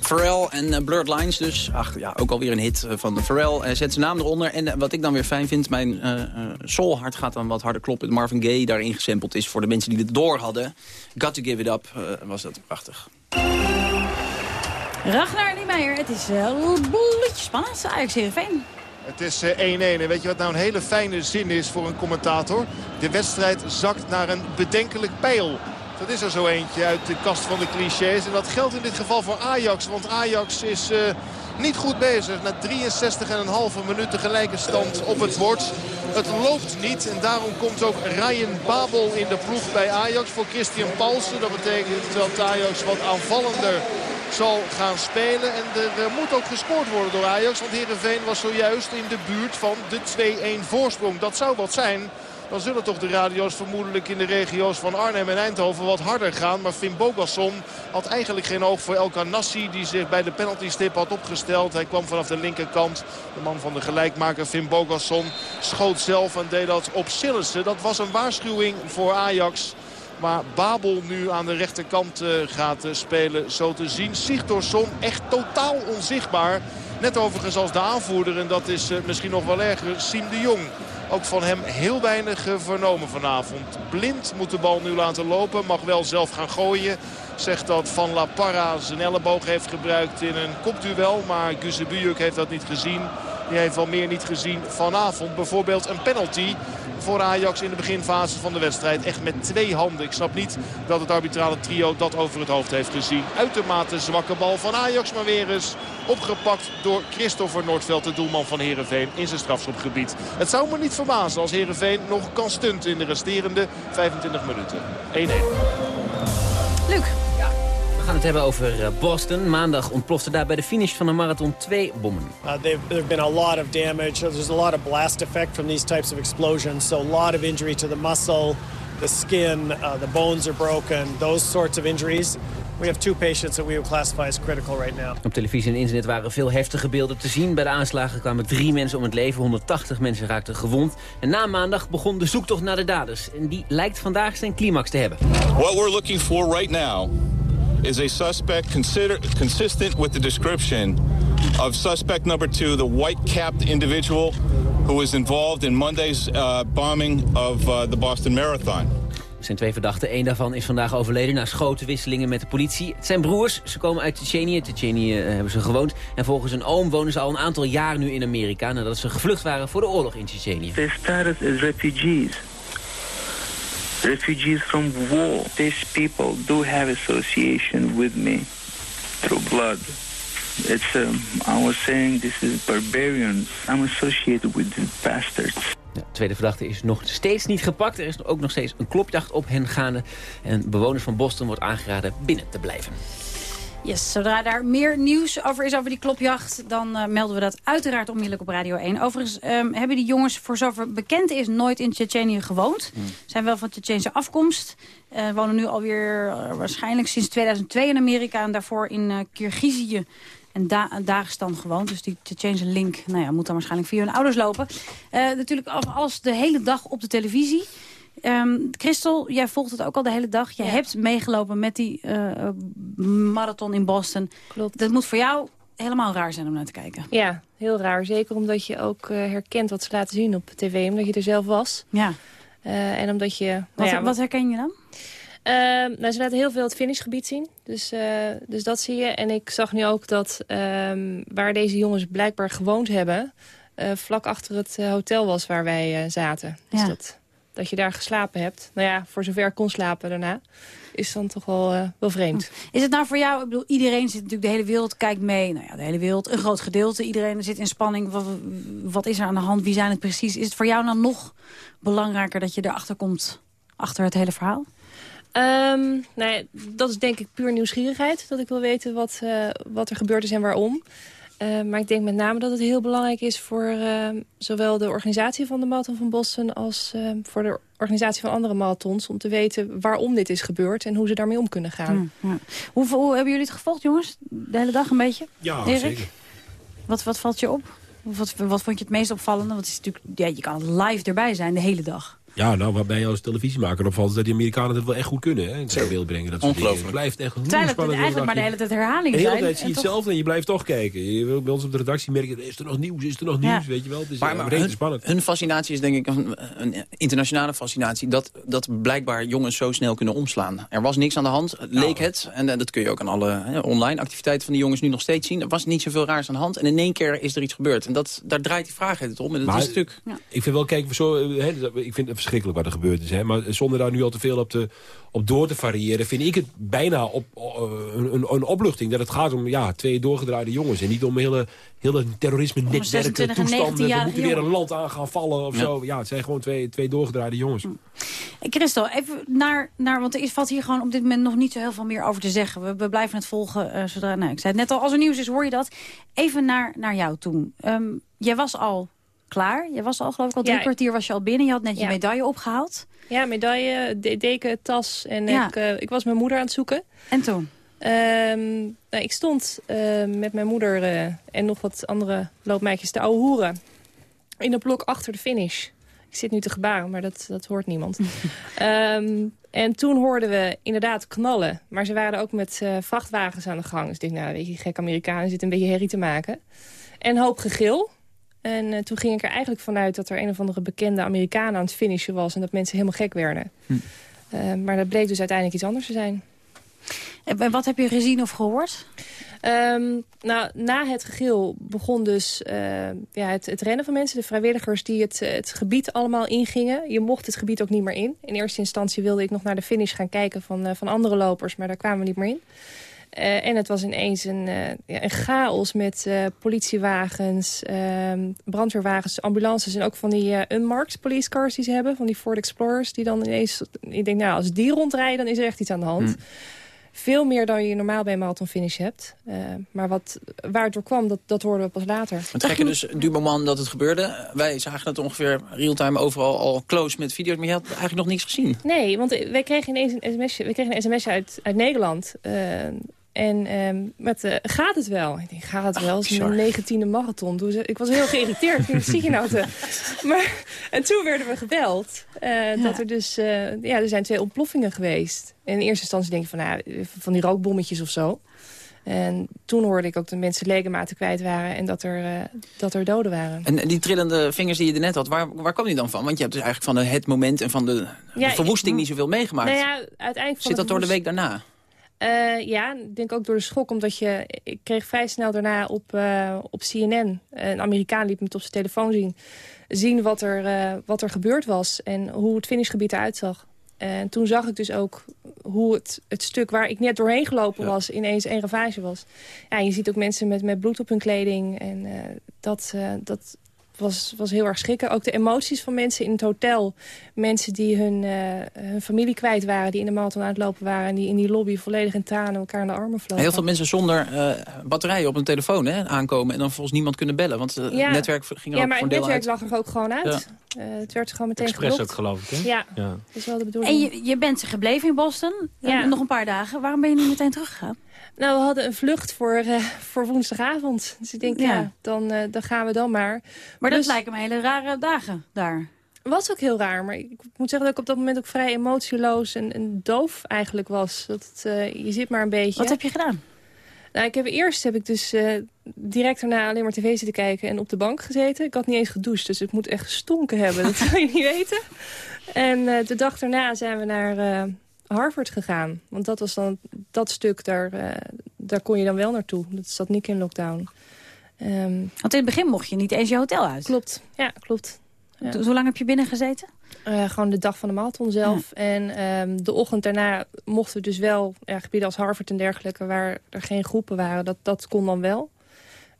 Speaker 20: Pharrell en uh, Blurred Lines dus. Ach ja, ook alweer een hit uh, van Pharrell. Uh, zet zijn naam eronder. En uh, wat ik dan weer fijn vind, mijn uh, soulhart gaat dan wat harder kloppen. Marvin Gaye daarin gesampled is voor de mensen die het door hadden. Got to give it up, was dat prachtig.
Speaker 9: Ragnar Niemeyer, het is een bolletje spannend. Ajax Heerenveen.
Speaker 17: Het is 1-1 en weet je wat nou een hele fijne zin is voor een commentator? De wedstrijd zakt naar een bedenkelijk pijl. Dat is er zo eentje uit de kast van de clichés. En dat geldt in dit geval voor Ajax. Want Ajax is uh, niet goed bezig. Na 63,5 minuten gelijke stand op het bord. Het loopt niet en daarom komt ook Ryan Babel in de ploeg bij Ajax voor Christian Paulsen. Dat betekent dat Ajax wat aanvallender zal gaan spelen. En er moet ook gescoord worden door Ajax. Want Heerenveen was zojuist in de buurt van de 2-1 voorsprong. Dat zou wat zijn dan zullen toch de radio's vermoedelijk in de regio's van Arnhem en Eindhoven wat harder gaan. Maar Finn Bogasson had eigenlijk geen oog voor Elka Nassi die zich bij de penaltystip had opgesteld. Hij kwam vanaf de linkerkant. De man van de gelijkmaker Finn Bogasson schoot zelf en deed dat op Sillissen. Dat was een waarschuwing voor Ajax. Maar Babel nu aan de rechterkant uh, gaat uh, spelen. Zo te zien. Sigtorsson echt totaal onzichtbaar. Net overigens als de aanvoerder. En dat is uh, misschien nog wel erger. Siem de Jong. Ook van hem heel weinig vernomen vanavond. Blind moet de bal nu laten lopen. Mag wel zelf gaan gooien. Zegt dat Van La Parra zijn elleboog heeft gebruikt in een kopduel. Maar Guzebujuk heeft dat niet gezien. Die heeft wel meer niet gezien vanavond. Bijvoorbeeld een penalty voor Ajax in de beginfase van de wedstrijd. Echt met twee handen. Ik snap niet dat het arbitrale trio dat over het hoofd heeft gezien. Uitermate zwakke bal van Ajax. Maar weer eens opgepakt door Christopher Noordveld, de doelman van Heerenveen, in zijn strafschopgebied. Het zou me niet verbazen als Heerenveen nog kan stunten in de resterende 25 minuten. 1-1.
Speaker 9: Luc.
Speaker 11: We gaan het hebben over uh, Boston. Maandag ontplofte daar bij de finish van de marathon twee bommen.
Speaker 21: Uh, there have been a lot of damage. There's a lot of blast effect from these types of explosions. So a lot of injury to the muscle, the skin, uh, the bones are broken, those sorts of injuries. We have two patients that we would classify as critical right now.
Speaker 11: Op televisie en internet waren veel heftige beelden te zien. Bij de aanslagen kwamen drie mensen om het leven, 180 mensen raakten gewond. En na maandag begon de zoektocht naar de daders. En die lijkt vandaag zijn climax te hebben.
Speaker 22: What we're looking for right now is a suspect consider, consistent with the description of suspect number two, the white-capped individual who was involved in Monday's uh, bombing of uh, the Boston Marathon.
Speaker 11: Er zijn twee verdachten. Eén daarvan is vandaag overleden na schotenwisselingen met de politie. Het zijn broers. Ze komen uit Tsjetsjenië. Tsjetsjenië uh, hebben ze gewoond. En volgens een oom wonen ze al een aantal jaar nu in Amerika... nadat ze gevlucht waren voor de oorlog in Tsjetsjenië.
Speaker 23: Their status is refugees. Refugees from war. These people do have association with me through blood. It's, um, I was saying this is barbarians. I'm associated with these bastards.
Speaker 11: De tweede verdachte is nog steeds niet gepakt. Er is ook nog steeds een klopjacht op hen gaande. En bewoners van Boston wordt aangeraden binnen te blijven.
Speaker 9: Yes, zodra daar meer nieuws over is over die klopjacht... dan uh, melden we dat uiteraard onmiddellijk op Radio 1. Overigens um, hebben die jongens, voor zover bekend is... nooit in Tsjetsjenië gewoond. Mm. Zijn wel van Tsjetsjense afkomst. Uh, wonen nu alweer uh, waarschijnlijk sinds 2002 in Amerika... en daarvoor in uh, Kirgizië en da Dagestan gewoond. Dus die Tsjetsjense link nou ja, moet dan waarschijnlijk via hun ouders lopen. natuurlijk alles de hele dag op de televisie... Um, Christel, jij volgt het ook al de hele dag. Je ja. hebt meegelopen met die uh, marathon in Boston.
Speaker 24: Klopt.
Speaker 9: Dat moet voor jou helemaal raar zijn om naar te kijken.
Speaker 24: Ja, heel raar. Zeker omdat je ook uh, herkent wat ze laten zien op tv. Omdat je er zelf was.
Speaker 9: Ja.
Speaker 24: Uh, en omdat je...
Speaker 9: Wat,
Speaker 24: nou ja,
Speaker 9: wat herken je dan?
Speaker 24: Uh, nou, ze laten heel veel het finishgebied zien. Dus, uh, dus dat zie je. En ik zag nu ook dat um, waar deze jongens blijkbaar gewoond hebben... Vlak achter het hotel was waar wij zaten. Dus
Speaker 9: ja.
Speaker 24: dat dat je daar geslapen hebt. Nou ja, voor zover ik kon slapen daarna. Is dan toch wel, uh, wel vreemd.
Speaker 9: Is het nou voor jou, ik bedoel, iedereen zit natuurlijk, de hele wereld kijkt mee. Nou ja, de hele wereld, een groot gedeelte. Iedereen zit in spanning. Wat, wat is er aan de hand? Wie zijn het precies? Is het voor jou dan nog belangrijker dat je erachter komt, achter het hele verhaal?
Speaker 24: Um, nou ja, dat is denk ik puur nieuwsgierigheid. Dat ik wil weten wat, uh, wat er gebeurd is en waarom. Uh, maar ik denk met name dat het heel belangrijk is voor uh, zowel de organisatie van de Marathon van Boston... als uh, voor de organisatie van andere marathons... om te weten waarom dit is gebeurd en hoe ze daarmee om kunnen gaan.
Speaker 9: Ja, ja. Hoe, hoe, hebben jullie het gevolgd, jongens? De hele dag een beetje?
Speaker 18: Ja,
Speaker 9: Erik?
Speaker 18: zeker.
Speaker 9: Wat, wat valt je op? Wat, wat vond je het meest opvallende? Want het is natuurlijk, ja, je kan live erbij zijn de hele dag.
Speaker 18: Ja, nou, waarbij je als televisiemaker opvalt... is dat die Amerikanen het wel echt goed kunnen. Hè, in het beeld brengen. Dat
Speaker 19: Ongelooflijk.
Speaker 18: Het blijft echt
Speaker 9: Terwijl het eigenlijk maar de hele tijd herhaling
Speaker 18: de
Speaker 9: zijn.
Speaker 18: hele tijd zie je hetzelfde en je blijft toch kijken. Je, bij ons op de redactie merk je, is er nog nieuws, is er nog nieuws,
Speaker 9: Ja.
Speaker 18: weet je wel. Het is
Speaker 19: Maar, maar
Speaker 18: redelijk
Speaker 19: hun,
Speaker 18: spannend.
Speaker 19: hun fascinatie is denk ik een, een internationale fascinatie. Dat, dat blijkbaar jongens zo snel kunnen omslaan. Er was niks aan de hand, leek het. En eh, dat kun je ook aan alle hè, online activiteiten van de jongens nu nog steeds zien. Er was niet zoveel raars aan de hand. En in één keer is er iets gebeurd. En dat, daar draait die vraag het om. En dat
Speaker 18: Maar-
Speaker 19: is natuurlijk...
Speaker 18: Ik vind wel, kijk, zo, eh, hè, ik vind verschrikkelijk wat er gebeurd is. Hè? Maar zonder daar nu al te veel op, te, op door te variëren... vind ik het bijna op, een, een, een, opluchting dat het gaat om ja, twee doorgedraaide jongens... en niet om hele, hele terrorisme-netwerken, toestanden... we moeten weer een land aan gaan vallen of zo. Ja, het zijn gewoon twee, twee doorgedraaide jongens. Hm.
Speaker 9: Christel, even naar, naar, want er valt hier gewoon op dit moment nog niet zo heel veel meer over te zeggen. We, we blijven het volgen uh, zodra, nou, ik zei het net al, als er nieuws is hoor je dat. Even naar, naar jou toen. Um, jij was al klaar. Je was al geloof ik al drie kwartier was je al binnen. Je had net je medaille opgehaald.
Speaker 24: Ja, medaille, deken, tas. En ik, uh, ik was mijn moeder aan het zoeken.
Speaker 9: En toen?
Speaker 24: Um, nou, ik stond uh, met mijn moeder uh, en nog wat andere loopmeisjes te ouwe hoeren. In een blok achter de finish. Ik zit nu te gebaren, maar dat, dat hoort niemand. um, en toen hoorden we inderdaad knallen. Maar ze waren ook met vrachtwagens aan de gang. Dus ik denk, nou, weet je, gek Amerikanen zitten een beetje herrie te maken. En hoop gegil. En uh, toen ging ik er eigenlijk vanuit dat er een of andere bekende Amerikaan aan het finishen was... en dat mensen helemaal gek werden. Hm. Uh, maar dat bleek dus uiteindelijk iets anders te zijn.
Speaker 9: En wat heb je gezien of gehoord?
Speaker 24: Um, nou, na het gegil begon dus uh, ja, het, het, rennen van mensen. De vrijwilligers die het, het gebied allemaal ingingen. Je mocht het gebied ook niet meer in. In eerste instantie wilde ik nog naar de finish gaan kijken van, uh, van andere lopers. Maar daar kwamen we niet meer in. Uh, en het was ineens een, uh, ja, een chaos met uh, politiewagens, ehm, brandweerwagens, ambulances... en ook van die unmarked police cars die ze hebben, van die Ford Explorers... die dan ineens, ik denk, nou, als die rondrijden, dan is er echt iets aan de hand. Hmm. Veel meer dan je normaal bij een marathon finish hebt. maar wat, waar het door kwam, dat, dat hoorden we pas later.
Speaker 19: Het gekke dus, du moment dat het gebeurde... wij zagen het ongeveer real-time overal al close met video's... maar je had eigenlijk nog niks gezien.
Speaker 24: Nee, want wij kregen ineens een sms'je, we kregen een sms'je uit, uit Nederland... En um, met, uh, gaat het wel? Ik denk, gaat het wel? Het is een negentiende marathon. Dus ik was heel geïrriteerd. Wat zie je nou te... Maar, en toen werden we gebeld. Uh, dat er dus, uh, ja, er zijn twee ontploffingen geweest. En in eerste instantie denk ik van, nou, van die rookbommetjes of zo. En toen hoorde ik ook dat mensen ledematen kwijt waren en dat er, dat er doden waren.
Speaker 19: En die trillende vingers die je er net had, waar, waar kwam die dan van? Want je hebt dus eigenlijk van het moment en van de, ja, de verwoesting ik, niet zoveel meegemaakt.
Speaker 24: Nou ja, uiteindelijk
Speaker 19: Zit dat door de week daarna?
Speaker 24: Uh, ja, ik denk ook door de schok. Omdat je, ik kreeg vrij snel daarna op, uh, op CNN... een Amerikaan liet me op zijn telefoon zien... zien wat er, uh, wat er gebeurd was en hoe het finishgebied eruit zag. En toen zag ik dus ook hoe het, het stuk waar ik net doorheen gelopen ja. was... ineens een ravage was. Ja, je ziet ook mensen met, met bloed op hun kleding. En dat, dat, was, was heel erg schrikken. Ook de emoties van mensen in het hotel. Mensen die hun, uh, hun familie kwijt waren, die in de marathon aan het lopen waren... en die in die lobby volledig in tranen elkaar in de armen vlogen.
Speaker 19: Heel veel mensen zonder uh, batterijen op hun telefoon hè, aankomen... en dan volgens niemand kunnen bellen, want het ja. netwerk ging er
Speaker 24: ja,
Speaker 19: ook
Speaker 24: voor
Speaker 19: een
Speaker 24: deel
Speaker 19: uit.
Speaker 24: Ja, maar het netwerk lag er ook gewoon uit. Ja. Uh, het werd gewoon meteen
Speaker 10: Express ook, geloof ik, hè?
Speaker 24: Ja, ja. dat is wel de bedoeling.
Speaker 9: En je, je bent gebleven in Boston, ja. nog een paar dagen. Waarom ben je niet meteen teruggegaan?
Speaker 24: Nou, we hadden een vlucht voor, uh, voor woensdagavond. Dus ik denk, ja, ja dan, uh, dan gaan we dan maar.
Speaker 9: Maar dus, dat lijken me hele rare dagen daar.
Speaker 24: was ook heel raar, maar ik moet zeggen dat ik op dat moment ook vrij emotieloos en, en doof eigenlijk was. Dat het, uh, je zit maar een beetje.
Speaker 9: Wat heb je gedaan?
Speaker 24: Nou, ik heb eerst heb ik dus direct daarna alleen maar tv zitten kijken en op de bank gezeten. Ik had niet eens gedoucht, dus ik moet echt gestonken hebben. Dat zou je niet weten. En de dag daarna zijn we naar Harvard gegaan. Want dat was dan dat stuk, daar, uh, daar kon je dan wel naartoe. Dat zat niet in lockdown.
Speaker 9: Um, Want in het begin mocht je niet eens je hotel uit.
Speaker 24: Klopt, ja, klopt. Ja.
Speaker 9: Hoe lang heb je binnen gezeten?
Speaker 24: Uh, gewoon de dag van de marathon zelf. Ja. En um, de ochtend daarna mochten we dus wel ja, gebieden als Harvard en dergelijke... waar er geen groepen waren, dat, dat kon dan wel.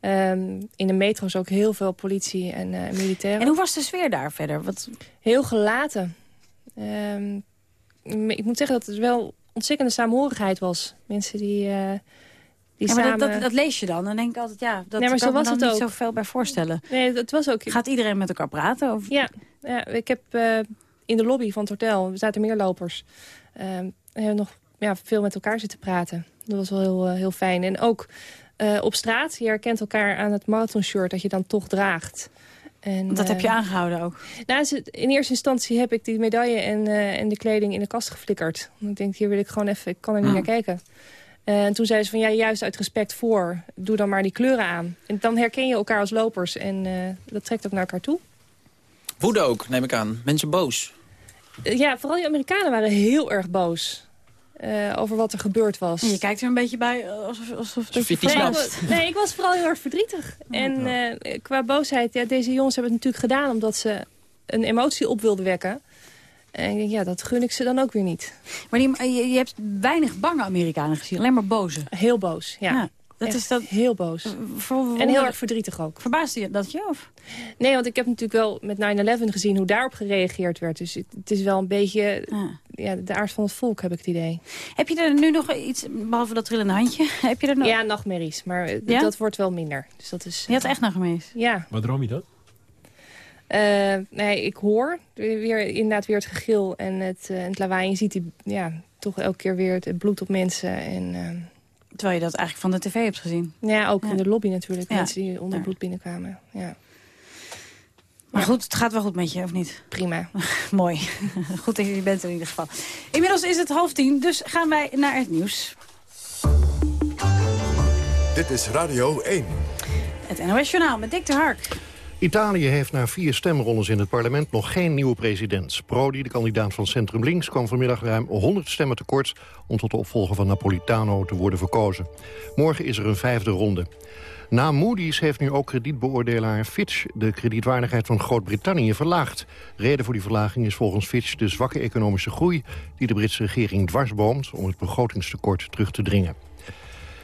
Speaker 24: Um, in de metro's ook heel veel politie en uh, militairen.
Speaker 9: En hoe was de sfeer daar verder? Wat...
Speaker 24: Heel gelaten. Um, ik moet zeggen dat het wel ontzettende saamhorigheid was. Mensen die, uh, die
Speaker 9: ja, maar
Speaker 24: samen...
Speaker 9: dat, dat, dat, lees je dan. Dan denk ik altijd, ja, dat
Speaker 24: nee, maar
Speaker 9: kan
Speaker 24: zo was
Speaker 9: me dan
Speaker 24: het
Speaker 9: niet zoveel bij voorstellen.
Speaker 24: Nee, dat was ook...
Speaker 9: Gaat iedereen met elkaar praten? Of...
Speaker 24: Ja, ja, ik heb uh, in de lobby van het hotel, er zaten meer lopers... Uh, hebben nog ja, veel met elkaar zitten praten. Dat was wel heel, uh, heel fijn. En ook op straat, je herkent elkaar aan het marathonshirt dat je dan toch draagt.
Speaker 9: En, dat uh, heb je aangehouden ook?
Speaker 24: Nou, in eerste instantie heb ik die medaille en, uh, en de kleding in de kast geflikkerd. Ik denk, hier wil ik gewoon even, ik kan er niet naar kijken. Uh, en toen zei ze van, ja, juist uit respect voor, doe dan maar die kleuren aan. En dan herken je elkaar als lopers en dat trekt ook naar elkaar toe.
Speaker 19: Woede ook, neem ik aan. Mensen boos.
Speaker 24: ja, vooral die Amerikanen waren heel erg boos. Uh, over wat er gebeurd was.
Speaker 9: En je kijkt er een beetje bij alsof, alsof
Speaker 19: dat je
Speaker 24: nee, ik, nee, ik was vooral heel erg verdrietig. Oh, en uh, qua boosheid, ja, deze jongens hebben het natuurlijk gedaan... omdat ze een emotie op wilden wekken. En ik denk, ja, dat gun ik ze dan ook weer niet.
Speaker 9: Maar die, je, je hebt weinig bange Amerikanen gezien, alleen maar boze.
Speaker 24: Heel boos, ja.
Speaker 9: Dat is dat
Speaker 24: heel boos. en heel erg verdrietig ook.
Speaker 9: Verbaasde je dat je? Of?
Speaker 24: Nee, want ik heb natuurlijk wel met 9-11 gezien hoe daarop gereageerd werd. Dus het, het is wel een beetje ja, de aard van het volk, heb ik het idee.
Speaker 9: Heb je er nu nog iets, behalve dat trillende handje, heb je er nog...
Speaker 24: Ja, nachtmerries, maar ja? dat wordt wel minder. Dus dat is,
Speaker 9: je had echt nachtmerries?
Speaker 24: Ja.
Speaker 18: Wat droom je dan?
Speaker 24: Uh, nee, ik hoor weer, inderdaad weer het gegil en het, uh, het lawaai. Je ziet die, ja, toch elke keer weer het, bloed op mensen. En, uh,
Speaker 9: Terwijl je dat eigenlijk van de tv hebt gezien.
Speaker 24: Ja, ook ja. in de lobby natuurlijk. Ja. Mensen die onder bloed binnenkwamen. Ja.
Speaker 9: Maar goed, het gaat wel goed met je, of niet?
Speaker 24: Prima.
Speaker 9: Mooi. goed dat je bent in ieder geval. Inmiddels is het half tien, dus gaan wij naar het nieuws.
Speaker 8: Dit is Radio 1.
Speaker 9: Het NOS Journaal met Dick de Hark.
Speaker 1: Italië heeft na vier stemrondes in het parlement nog geen nieuwe president. Prodi, de kandidaat van Centrum Links, kwam vanmiddag ruim 100 stemmen tekort... om tot de opvolger van Napolitano te worden verkozen. Morgen is er een vijfde ronde. Na Moody's heeft nu ook kredietbeoordelaar Fitch de kredietwaardigheid van Groot-Brittannië verlaagd. Reden voor die verlaging is volgens Fitch de zwakke economische groei die de Britse regering dwarsboomt om het begrotingstekort terug te dringen.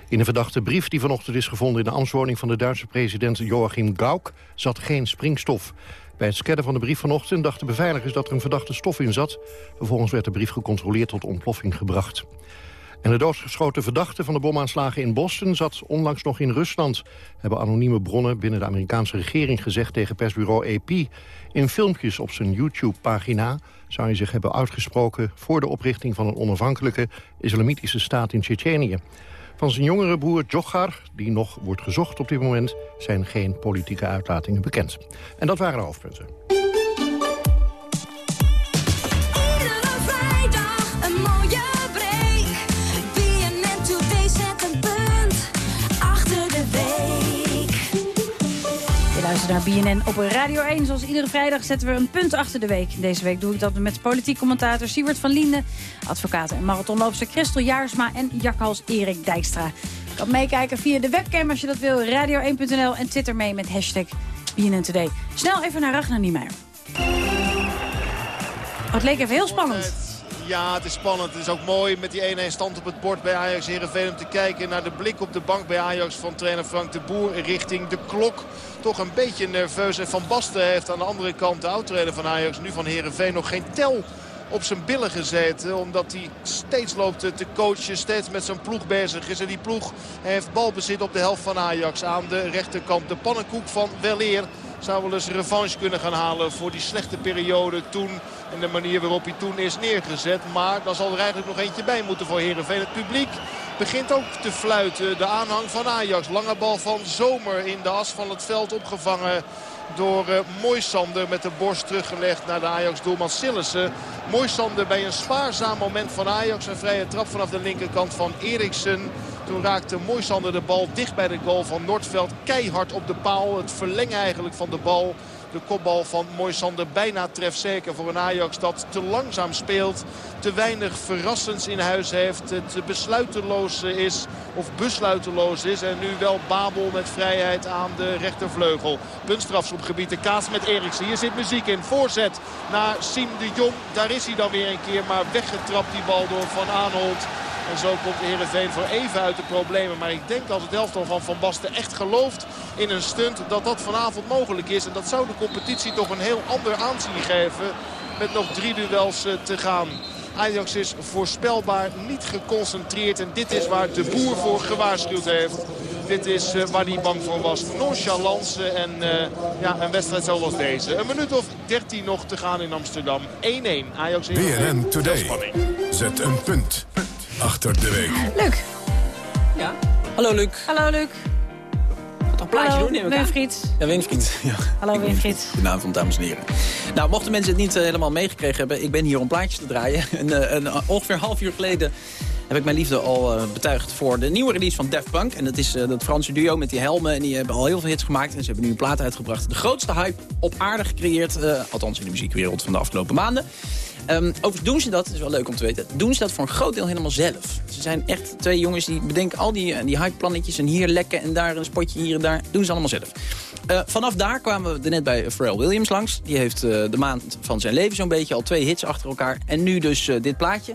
Speaker 1: In een verdachte brief die vanochtend is gevonden in de ambtswoning van de Duitse president Joachim Gauck zat geen springstof. Bij het scannen van de brief vanochtend dachten beveiligers dat er een verdachte stof in zat. Vervolgens werd de brief gecontroleerd tot ontploffing gebracht. En de doodgeschoten verdachte van de bomaanslagen in Boston zat onlangs nog in Rusland. Hebben anonieme bronnen binnen de Amerikaanse regering gezegd tegen persbureau AP. In filmpjes op zijn YouTube-pagina zou hij zich hebben uitgesproken... voor de oprichting van een onafhankelijke islamitische staat in Tsjetsjenië. Van zijn jongere broer Djokhar, die nog wordt gezocht op dit moment... zijn geen politieke uitlatingen bekend. En dat waren de hoofdpunten.
Speaker 9: BNN op Radio 1. Zoals iedere vrijdag zetten we een punt achter de week. Deze week doe ik dat met politiek commentator Siewert van Linden... advocaten en marathonloopster Christel Jaarsma en jakhals Erik Dijkstra. Je kan meekijken via de webcam als je dat wil, radio1.nl... en twitter mee met hashtag BNN Today. Snel even naar Ragnar Niemeyer. Oh, het leek even heel spannend.
Speaker 17: Ja, het is spannend. Het is ook mooi met die 1-1 stand op het bord bij Ajax Heerenveen... om te kijken naar de blik op de bank bij Ajax van trainer Frank de Boer... richting de klok. Toch een beetje nerveus. En Van Basten heeft aan de andere kant de oud-trainer van Ajax... nu van Heerenveen nog geen tel op zijn billen gezeten. Omdat hij steeds loopt te coachen, steeds met zijn ploeg bezig is. En die ploeg heeft balbezit op de helft van Ajax aan de rechterkant. De pannenkoek van Weleer zou wel eens revanche kunnen gaan halen voor die slechte periode toen. En de manier waarop hij toen is neergezet. Maar dan zal er eigenlijk nog eentje bij moeten voor Heerenveen. Het publiek begint ook te fluiten. De aanhang van Ajax. Lange bal van Zomer in de as van het veld opgevangen door uh, Moisander met de borst teruggelegd naar de Ajax-doelman Sillissen. Moisander bij een spaarzaam moment van Ajax. Een vrije trap vanaf de linkerkant van Eriksen. Toen raakte Moisander de bal dicht bij de goal van Noordveld. Keihard op de paal. Het verlengen eigenlijk van de bal. De kopbal van Moisander bijna trefzeker voor een Ajax dat te langzaam speelt. Te weinig verrassends in huis heeft. Het besluiteloos is of besluiteloos is. En nu wel Babel met vrijheid aan de rechtervleugel. Puntstrafschopgebied de kaas met Eriksen. Hier zit muziek in. Voorzet naar Siem de Jong. Daar is hij dan weer een keer. Maar weggetrapt die bal door Van Aanholt. En zo komt de Heerenveen voor even uit de problemen. Maar ik denk als het elftal van Van Basten echt gelooft in een stunt... dat dat vanavond mogelijk is. En dat zou de competitie toch een heel ander aanzien geven. Met nog drie duels eh, te gaan. Ajax is voorspelbaar niet geconcentreerd. En dit is waar de boer voor gewaarschuwd heeft. Dit is uh, waar hij bang voor was. Nonchalance en uh, ja, een wedstrijd zoals deze. Een minuut of 13 nog te gaan in Amsterdam. 1-1. Ajax in
Speaker 8: BNN Today. Zet een punt achter de week.
Speaker 9: Luc.
Speaker 19: Ja. Hallo Luc.
Speaker 9: Hallo Luc.
Speaker 19: Wat een plaatje
Speaker 9: Hallo,
Speaker 19: doen neem ik.
Speaker 9: Winfried.
Speaker 19: Ja, Winfried. Ja.
Speaker 9: Hallo Winfried.
Speaker 19: Goedenavond, dames en heren. Nou, mochten mensen het niet uh, helemaal meegekregen hebben... ik ben hier om plaatjes te draaien. En, uh, een, ongeveer een half uur geleden heb ik mijn liefde al uh, betuigd voor de nieuwe release van Daft Punk. En dat is dat Franse duo met die helmen. En die hebben al heel veel hits gemaakt. En ze hebben nu een plaat uitgebracht. De grootste hype op aarde gecreëerd. althans in de muziekwereld van de afgelopen maanden. Um, overigens doen ze dat, is wel leuk om te weten, doen ze dat voor een groot deel helemaal zelf. Ze zijn echt twee jongens die bedenken al die, die hype-plannetjes en hier lekken en daar een spotje hier en daar. Doen ze allemaal zelf. Uh, vanaf daar kwamen we er net bij Pharrell Williams langs. Die heeft uh, de maand van zijn leven zo'n beetje, al twee hits achter elkaar. En nu dus dit plaatje.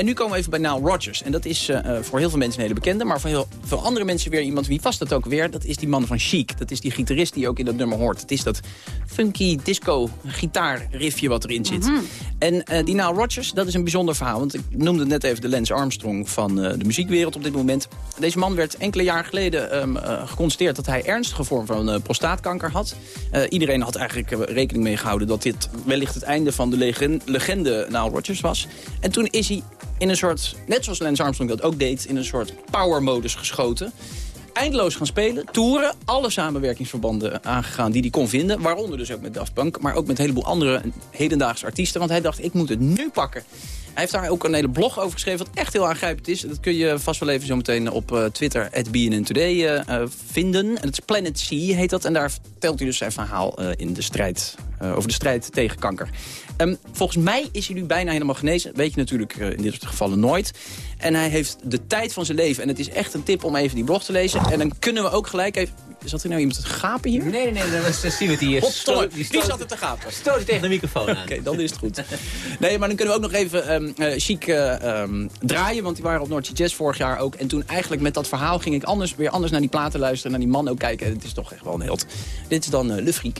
Speaker 19: En nu komen we even bij Nile Rodgers. En dat is uh, voor heel veel mensen een hele bekende. Maar voor heel veel andere mensen weer iemand. Wie vast dat ook weer? Dat is die man van Chic. Dat is die gitarist die ook in dat nummer hoort. Het is dat funky disco gitaarriffje wat erin zit. Mm -hmm. En uh, die Nile Rodgers, dat is een bijzonder verhaal. Want ik noemde net even de Lance Armstrong van uh, de muziekwereld op dit moment. Deze man werd enkele jaar geleden um, geconstateerd dat hij ernstige vorm van prostaatkanker had. iedereen had eigenlijk rekening mee gehouden dat dit wellicht het einde van de legende, legende Nile Rodgers was. En toen is hij in een soort, net zoals Lance Armstrong dat ook deed... in een soort power-modus geschoten. Eindeloos gaan spelen, toeren, alle samenwerkingsverbanden aangegaan die hij kon vinden. Waaronder dus ook met Daft Punk, maar ook met een heleboel andere hedendaagse artiesten. Want hij dacht, ik moet het nu pakken. Hij heeft daar ook een hele blog over geschreven wat echt heel aangrijpend is. Dat kun je vast wel even zo meteen op uh, Twitter, at Today, uh, vinden. En het is Planet C heet dat. En daar vertelt hij dus zijn verhaal in de strijd, over de strijd tegen kanker. Um, volgens mij is hij nu bijna helemaal genezen. Weet je natuurlijk in dit soort gevallen nooit. En hij heeft de tijd van zijn leven. En het is echt een tip om even die blog te lezen. En dan kunnen we ook gelijk even... Zat er nou iemand te gapen hier?
Speaker 11: Nee, nee, nee, dat was Siewert die hier.
Speaker 19: Stoot, die Wie zat er te gapen?
Speaker 11: Stoot tegen de microfoon aan.
Speaker 19: Oké, okay, dan is het goed. Nee, maar dan kunnen we ook nog even um, uh, chic uh, um, draaien. Want die waren op Noordse Jazz vorig jaar ook. En toen eigenlijk met dat verhaal ging ik anders, weer anders naar die platen luisteren. Naar die man ook kijken. En het is toch echt wel een held. Dit is dan Le Freak.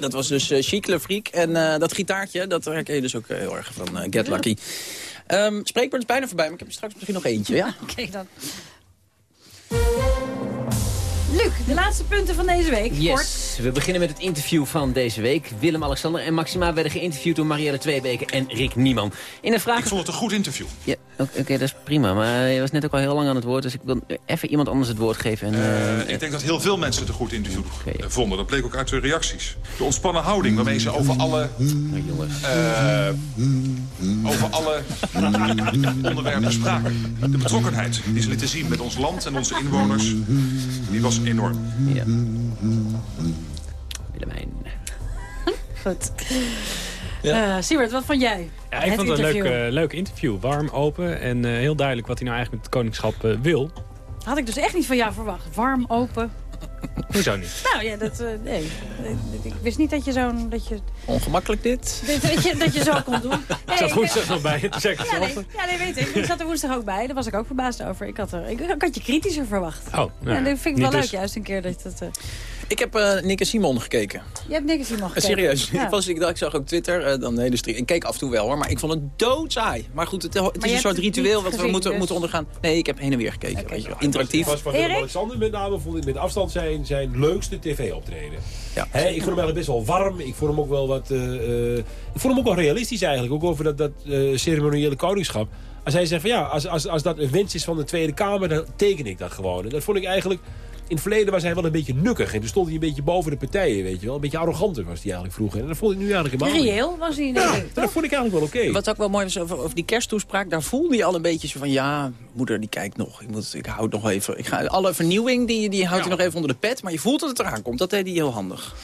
Speaker 19: Dat was dus uh, Chic Le Freak. En uh, dat gitaartje, dat herken je dus ook heel erg van uh, Get Lucky. Um, spreekwoord is bijna voorbij, maar ik heb er straks misschien nog eentje. Ja?
Speaker 9: Kijk dan. Luc, de laatste punten van deze week.
Speaker 11: Yes,
Speaker 9: Kort.
Speaker 11: we beginnen met het interview van deze week. Willem-Alexander en Maxima werden geïnterviewd door Marielle Tweebeke en Rick Nieman. In een vraag...
Speaker 15: Ik vond het een goed interview.
Speaker 11: Ja, oké, okay, dat is prima. Maar je was net ook al heel lang aan het woord, dus ik wil even iemand anders het woord geven. En,
Speaker 15: uh, ik denk dat heel veel mensen het een goed interview okay. vonden. Dat bleek ook uit de reacties. De ontspannen houding waarmee ze over alle... Uh, over alle onderwerpen spraken. De betrokkenheid die ze lieten zien met ons land en onze inwoners, die was enorm.
Speaker 11: Ja. Willemijn.
Speaker 9: Goed. Ja. Uh, Siebert, wat vond jij?
Speaker 10: Ja, ik vond het een leuk, uh, leuk interview. Warm, open en uh, heel duidelijk wat hij nou eigenlijk met het koningschap wil.
Speaker 9: Had ik dus echt niet van jou verwacht. Warm, open.
Speaker 10: Hoezo niet?
Speaker 9: Nou ja, dat, nee. Ik wist niet dat je zo'n... Dat je...
Speaker 19: Ongemakkelijk dit?
Speaker 9: Dat je, dat je zo kon doen.
Speaker 10: Nee, zat woensdag nog bij, zei ik
Speaker 9: ja, nee, ja, nee, weet ik. Ik zat er woensdag ook bij. Daar was ik ook verbaasd over. Ik had, er, ik, ik had je kritischer verwacht.
Speaker 10: Oh, nou,
Speaker 9: ja, dat vind ik wel
Speaker 10: dus.
Speaker 9: leuk juist een keer. Dat, dat, uh...
Speaker 19: Ik heb uh, Nick en Simon gekeken.
Speaker 9: Je hebt Nick en Simon gekeken?
Speaker 19: Serieus. Ja. Ik, was, ik, ik zag ook Twitter, uh, dan de hele stream. Ik keek af en toe wel hoor, maar ik vond het doodsaai. Maar goed, het, het is een soort ritueel wat we moeten,
Speaker 9: dus.
Speaker 19: moeten ondergaan. Nee, ik heb heen en weer gekeken. Okay. Weet je wel. Interactief.
Speaker 18: Was van Alexander met name vond ik met afstand zijn, zijn leukste tv-optreden.
Speaker 19: Ja.
Speaker 18: He, ik vond hem eigenlijk best wel warm. Ik vond hem ook wel wat... Uh, ik vond hem ook wel realistisch eigenlijk. Ook over dat, dat uh, ceremoniële koningschap. Als hij zegt van ja, als, als, als dat een wens is van de Tweede Kamer, dan teken ik dat gewoon. En dat vond ik eigenlijk... In het verleden was hij wel een beetje nukkig. En toen stond hij een beetje boven de partijen, weet je wel. Een beetje arroganter was hij eigenlijk vroeger. En dat vond ik nu eigenlijk helemaal
Speaker 9: Reëel was hij,
Speaker 18: ja, dat vond ik eigenlijk wel oké. Okay.
Speaker 19: Wat ook wel mooi was over, over die kersttoespraak. Daar voelde je al een beetje zo van... Ja, moeder die kijkt nog. Ik, moet, ik hou het nog even... Ik ga, alle vernieuwing die, die houdt hij nog even onder de pet. Maar je voelt dat het eraan komt. Dat deed hij heel handig.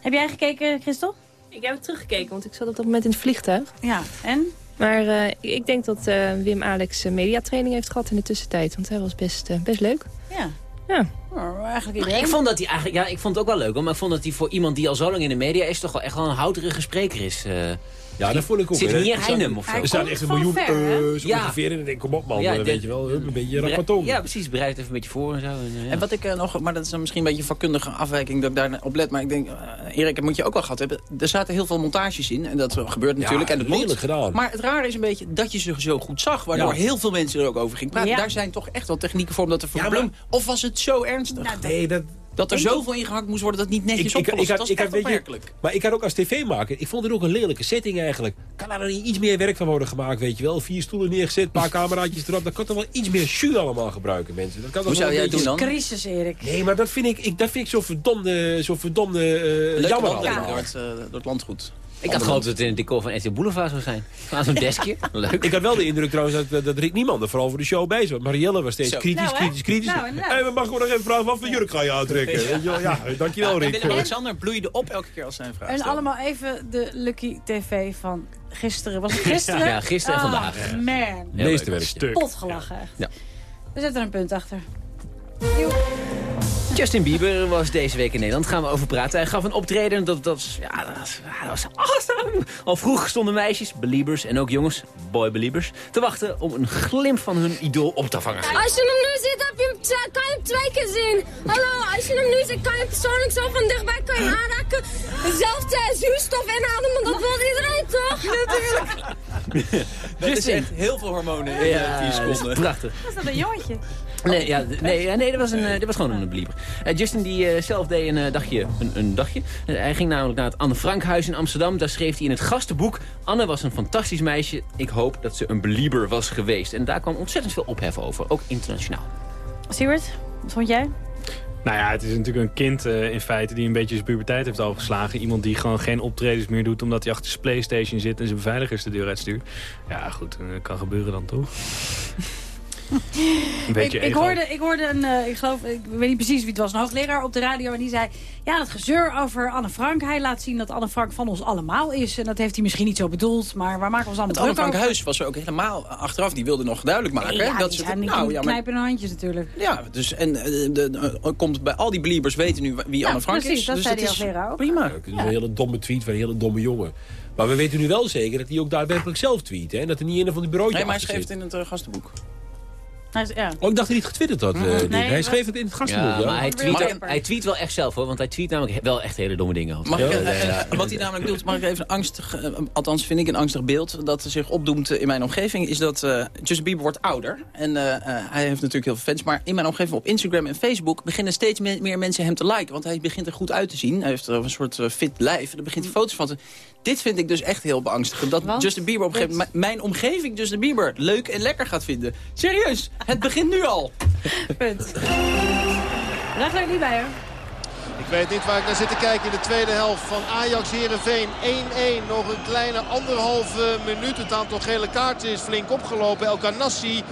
Speaker 9: Heb jij gekeken, Christel?
Speaker 24: Ik heb teruggekeken, want ik zat op dat moment in het vliegtuig.
Speaker 9: Ja, en?
Speaker 24: Maar uh, ik denk dat uh, Wim Alex uh, mediatraining heeft gehad in de tussentijd. Want hij was best, best leuk.
Speaker 9: Ja.
Speaker 24: Ja.
Speaker 9: Oh, eigenlijk
Speaker 11: ik vond dat hij eigenlijk, ja, ik vond het ook wel leuk, hoor, maar ik vond dat hij voor iemand die al zo lang in de media is, toch wel echt wel een houterige spreker is. Uh,
Speaker 18: ja, dat vond ik ook.
Speaker 11: Zit hier Heinem of zo.
Speaker 18: Er staat echt een miljoen
Speaker 9: ver,
Speaker 18: zo
Speaker 11: Ja.
Speaker 18: ongeveer in. En denk, kom op man,
Speaker 11: Ja,
Speaker 18: weet je wel, hup, een beetje rappaton.
Speaker 11: Ja, precies. Bereid het even een beetje voor en zo. En, ja.
Speaker 19: En wat ik uh, nog, maar dat is dan misschien een beetje een vakkundige afwijking dat ik daar op let. Maar ik denk, uh, Erik, dat moet je ook wel gehad hebben. Er zaten heel veel montages in en dat gebeurt natuurlijk. en dat
Speaker 18: lelijk
Speaker 19: moet.
Speaker 18: gedaan.
Speaker 19: Maar het rare is een beetje dat je ze zo goed zag. Waardoor
Speaker 18: Ja.
Speaker 19: heel veel mensen er ook over gingen praten.
Speaker 9: Ja.
Speaker 19: Daar zijn toch echt wel technieken voor om dat te
Speaker 18: Ja,
Speaker 19: verbloemen. Of was het zo ernstig?
Speaker 9: Nou,
Speaker 18: Nee, dat,
Speaker 19: dat er zoveel ingehakt moest worden dat niet netjes opgelost. dat is echt
Speaker 18: weet je,
Speaker 19: opmerkelijk.
Speaker 18: maar ik had ook als tv-maker, ik vond het ook een lelijke setting eigenlijk. Kan daar niet iets meer werk van worden gemaakt, weet je wel? Vier stoelen neergezet, een paar cameraatjes erop. Dan kan toch wel iets meer jus allemaal gebruiken, mensen. Dat kan
Speaker 19: Hoe zou
Speaker 18: een
Speaker 19: jij
Speaker 18: beetje-
Speaker 19: doen dan?
Speaker 9: Crisis, Erik.
Speaker 18: Nee, maar dat vind ik, ik, dat vind ik zo verdomde, zo verdomde uh,
Speaker 19: Leuke
Speaker 18: jammer allemaal.
Speaker 19: door het, uh, door het landgoed.
Speaker 11: Ik had gehoopt dat het in het decor van RTL Boulevard zou zijn. Aan zo'n deskje. Leuk.
Speaker 18: Ik had wel de indruk trouwens dat, dat Rick Niemand er vooral voor de show bij zat. Marielle was steeds
Speaker 19: Zo.
Speaker 18: kritisch,
Speaker 9: Nou, hè?
Speaker 18: kritisch, kritisch.
Speaker 9: Nou, nou.
Speaker 18: Hey, we mag gewoon nog even vragen, wat voor jurk ga je aantrekken? Je wel, Ja, dankjewel
Speaker 19: En
Speaker 18: Rick.
Speaker 19: Willem-Alexander bloeide op elke keer als zijn vraag
Speaker 9: En allemaal even de Lucky TV van gisteren. Was het gisteren?
Speaker 11: Ja, gisteren en
Speaker 9: Oh,
Speaker 11: vandaag.
Speaker 9: man.
Speaker 11: Heel leuk.
Speaker 18: Meesterwerkje.
Speaker 10: Stuk.
Speaker 9: Potgelachen. echt.
Speaker 19: Ja.
Speaker 9: We zetten er een punt achter.
Speaker 11: Justin Bieber was deze week in Nederland. Gaan we over praten. Hij gaf een optreden. Dat, dat, was- ja, dat, was, ja, dat was awesome. Al vroeg stonden meisjes, beliebers en ook jongens, boy beliebers, te wachten om een glimp van hun idool op te vangen.
Speaker 25: Als je hem nu ziet, heb je hem kan je hem twee keer zien. Hallo, als je hem nu ziet, kan je hem persoonlijk zo van dichtbij kan je aanraken. Dezelfde zuurstof inademen, dat wil iedereen toch? Natuurlijk.
Speaker 19: Dat is echt heel veel hormonen in
Speaker 11: Ja,
Speaker 19: vier
Speaker 11: dat is
Speaker 19: seconden.
Speaker 11: prachtig.
Speaker 9: Was dat een jongetje?
Speaker 11: Nee, ja, nee, ja, nee dat, was een, eh, dit was gewoon een belieber. Eh, Justin die eh, zelf deed een dagje. Een, een dagje. Hij ging namelijk naar het Anne Frankhuis in Amsterdam. Daar schreef hij in het gastenboek... Anne was een fantastisch meisje. Ik hoop dat ze een belieber was geweest. En daar kwam ontzettend veel ophef over. Ook internationaal.
Speaker 9: Stuart, wat vond jij?
Speaker 10: Nou ja, het is natuurlijk een kind in feite die een beetje zijn puberteit heeft overgeslagen. Iemand die gewoon geen optredens meer doet omdat hij achter zijn Playstation zit en zijn beveiligers de deur uitstuurt. Ja goed, dat kan gebeuren dan toch? Een beetje
Speaker 9: ik, ik, hoorde, ik hoorde een, eh, ik geloof, ik weet niet precies wie het was, een hoogleraar op de radio. En die zei, ja, dat gezeur over Anne Frank. Hij laat zien dat Anne Frank van ons allemaal is. En dat heeft hij misschien niet zo bedoeld. Maar waar maken we ons allemaal
Speaker 19: Het Anne
Speaker 9: druk
Speaker 19: Frank
Speaker 9: over?
Speaker 19: Huis was er ook helemaal achteraf. Die wilde nog duidelijk maken.
Speaker 9: Nee, ja,
Speaker 19: dat
Speaker 9: die
Speaker 19: ze
Speaker 9: zijn niet
Speaker 19: nou, ja, maar,
Speaker 9: in de handjes natuurlijk.
Speaker 19: ja, dus en eh, de, de- komt bij al die beliebers weten nu wie
Speaker 9: Ja,
Speaker 19: Anne Frank
Speaker 9: precies,
Speaker 19: is.
Speaker 9: dat
Speaker 19: dus
Speaker 9: zei
Speaker 19: het
Speaker 9: die
Speaker 19: is
Speaker 9: hoogleraar ook.
Speaker 19: prima.
Speaker 18: Dat is een hele domme tweet van een hele domme jongen. Maar we weten nu wel zeker dat hij ook daarbij zelf tweet. Hè? En dat er niet in een van die bureautjes
Speaker 19: Nee, maar hij schreef het in het eh, gastenboek.
Speaker 9: Ja.
Speaker 18: Oh, ik dacht dat hij niet getwitterd had. uh, nee, hij schreef het in het gastenboek.
Speaker 11: Ja, maar hij tweet, hij tweet wel echt zelf hoor, want hij tweet namelijk wel echt hele domme dingen.
Speaker 19: Mag ik, uh, wat hij namelijk doet, mag ik even een angstig, uh, althans vind ik een angstig beeld dat zich opdoemt in mijn omgeving, is dat Justin Bieber wordt ouder. En hij heeft natuurlijk heel veel fans, maar in mijn omgeving op Instagram en Facebook beginnen steeds meer mensen hem te liken. Want hij begint er goed uit te zien. Hij heeft een soort fit lijf. En daar begint hij foto's van te... Dit vind ik dus echt heel beangstigend. Dat Justin Bieber op een gegeven moment... Mijn omgeving Justin Bieber leuk en lekker gaat vinden. Serieus, het begint nu al.
Speaker 9: Punt. Bij, hoor.
Speaker 17: Ik weet niet waar ik naar zit te kijken in de tweede helft van Ajax Herenveen. 1-1, nog een kleine anderhalve minuut. Het aantal gele kaarten is flink opgelopen. El Kanassi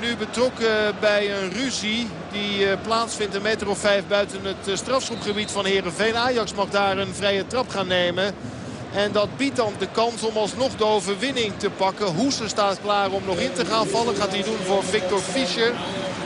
Speaker 17: nu betrokken bij een ruzie die eh, plaatsvindt een meter of vijf buiten het eh, strafschopgebied van Herenveen. Ajax mag daar een vrije trap gaan nemen. En dat biedt dan de kans om alsnog de overwinning te pakken. Hoeser staat klaar om nog in te gaan vallen. Gaat hij doen voor Victor Fischer.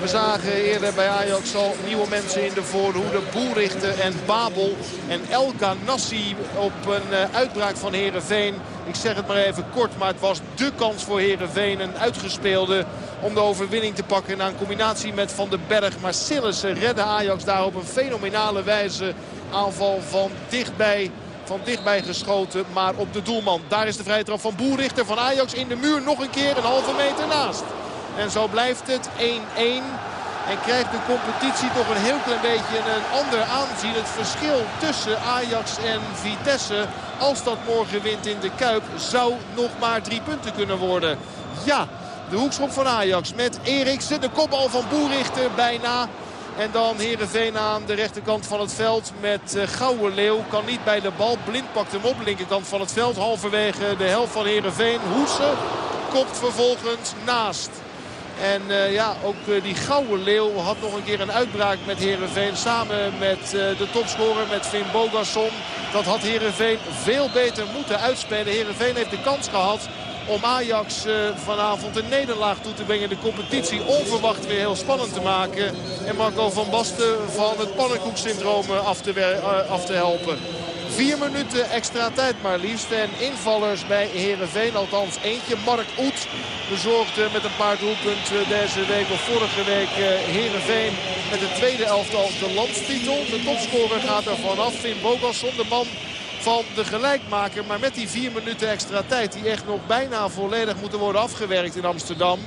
Speaker 17: We zagen eerder bij Ajax al nieuwe mensen in de voorhoede. Boelrichter en Babel. En Elka Nassi op een eh, uitbraak van Herenveen. Ik zeg het maar even kort, maar het was de kans voor Herenveen. Een uitgespeelde om de overwinning te pakken. Na een combinatie met Van den Berg. Maar Sillissen redde Ajax daar op een fenomenale wijze. Aanval van dichtbij van dichtbij geschoten, maar op de doelman. Daar is de vrije trap van Boerrichter van Ajax in de muur. Nog een keer een halve meter naast. En zo blijft het 1-1. En krijgt de competitie toch een heel klein beetje een ander aanzien. Het verschil tussen Ajax en Vitesse, als dat morgen wint in de Kuip, zou nog maar drie punten kunnen worden. Ja, de hoekschop van Ajax met Eriksen. De kopbal van Boerichter bijna. En dan Herenveen aan de rechterkant van het veld met uh, Gouwe Leeuw. Kan niet bij de bal. Blind pakt hem op. Linkerkant van het veld. Halverwege de helft van Herenveen. Hoesen komt vervolgens naast. En uh, ja, ook uh, die Gouden Leeuw had nog een keer een uitbraak met Herenveen. Samen met de topscorer, met Finn Bogasson. Dat had Herenveen veel beter moeten uitspelen. Herenveen heeft de kans gehad om Ajax uh, vanavond een nederlaag toe te brengen. De competitie onverwacht weer heel spannend te maken. En Marco van Basten van het pannenkoeksyndroom af te, uh, af te helpen. Vier minuten extra tijd maar liefst. En invallers bij Herenveen, althans eentje. Mark Oet bezorgde met een paar doelpunten deze week of vorige week Herenveen met de tweede elftal de landstitel. De topscorer gaat er vanaf. Finn Bogasson, de man van de gelijkmaker. Maar met die vier minuten extra tijd die echt nog bijna volledig moeten worden afgewerkt in Amsterdam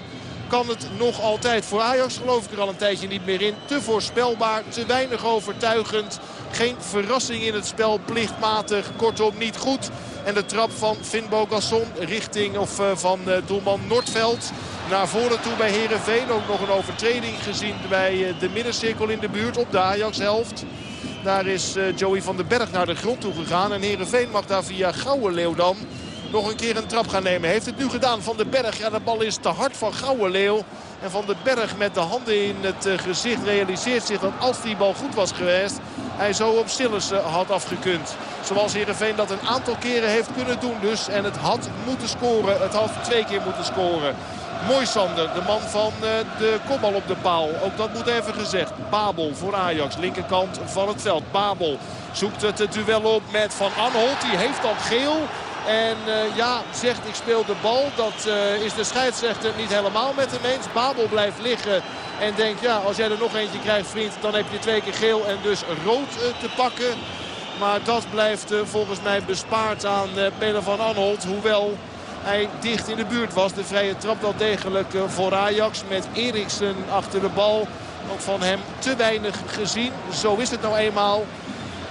Speaker 17: kan het nog altijd. Voor Ajax geloof ik er al een tijdje niet meer in. Te voorspelbaar, te weinig overtuigend. Geen verrassing in het spel, plichtmatig, kortom niet goed. En de trap van Finn Bogasson richting of uh, van uh, doelman Noordveld. Naar voren toe bij Herenveen. Ook nog een overtreding gezien bij uh, de middencirkel in de buurt op de Ajax-helft. Daar is uh, Joey van den Berg naar de grond toe gegaan. En Herenveen mag daar via Gouwenleeuw dan nog een keer een trap gaan nemen. Heeft het nu gedaan Van den Berg. Ja, de bal is te hard van Gouwenleeuw. En Van den Berg met de handen in het uh, gezicht realiseert zich dat als die bal goed was geweest... hij zo op Sillissen had afgekund. Zoals Heerenveen dat een aantal keren heeft kunnen doen dus. En het had moeten scoren. Het had twee keer moeten scoren. Mooi Sander, de man van uh, de kopbal op de paal. Ook dat moet even gezegd. Babel voor Ajax, linkerkant van het veld. Babel zoekt het, duel op met Van Anholt. Die heeft al geel. En uh, ja, zegt ik speel de bal. Dat uh, is de scheidsrechter niet helemaal met hem eens. Babel blijft liggen en denkt ja, als jij er nog eentje krijgt vriend... dan heb je twee keer geel en dus rood te pakken. Maar dat blijft volgens mij bespaard aan Peter van Anholt. Hoewel hij dicht in de buurt was. De vrije trap wel degelijk voor Ajax met Eriksen achter de bal. Ook van hem te weinig gezien. Zo is het nou eenmaal.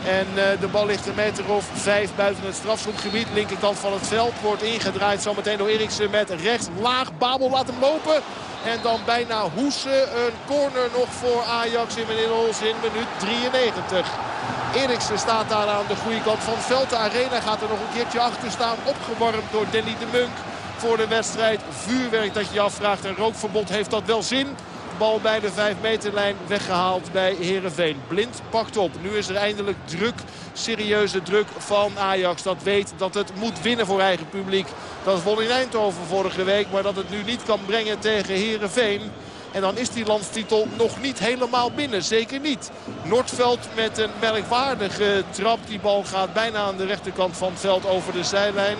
Speaker 17: En uh, de bal ligt een meter of vijf buiten het strafschopgebied. Linkerkant van het veld wordt ingedraaid zometeen door Eriksen met rechts laag. Babel laat hem lopen. En dan bijna Hoesen. Een corner nog voor Ajax inmiddels in minuut 93. Eriksen staat daar aan de goede kant van het veld. De arena gaat er nog een keertje achter staan. Opgewarmd door Danny de Munk voor de wedstrijd. Vuurwerk dat je afvraagt. Een rookverbod heeft dat wel zin. Bal bij de 5 meterlijn weggehaald bij Herenveen. Blind pakt op. Nu is er eindelijk druk, serieuze druk van Ajax. Dat weet dat het moet winnen voor eigen publiek. Dat won in Eindhoven vorige week. Maar dat het nu niet kan brengen tegen Herenveen. En dan is die landstitel nog niet helemaal binnen. Zeker niet. Noordveld met een merkwaardige trap. Die bal gaat bijna aan de rechterkant van het veld over de zijlijn.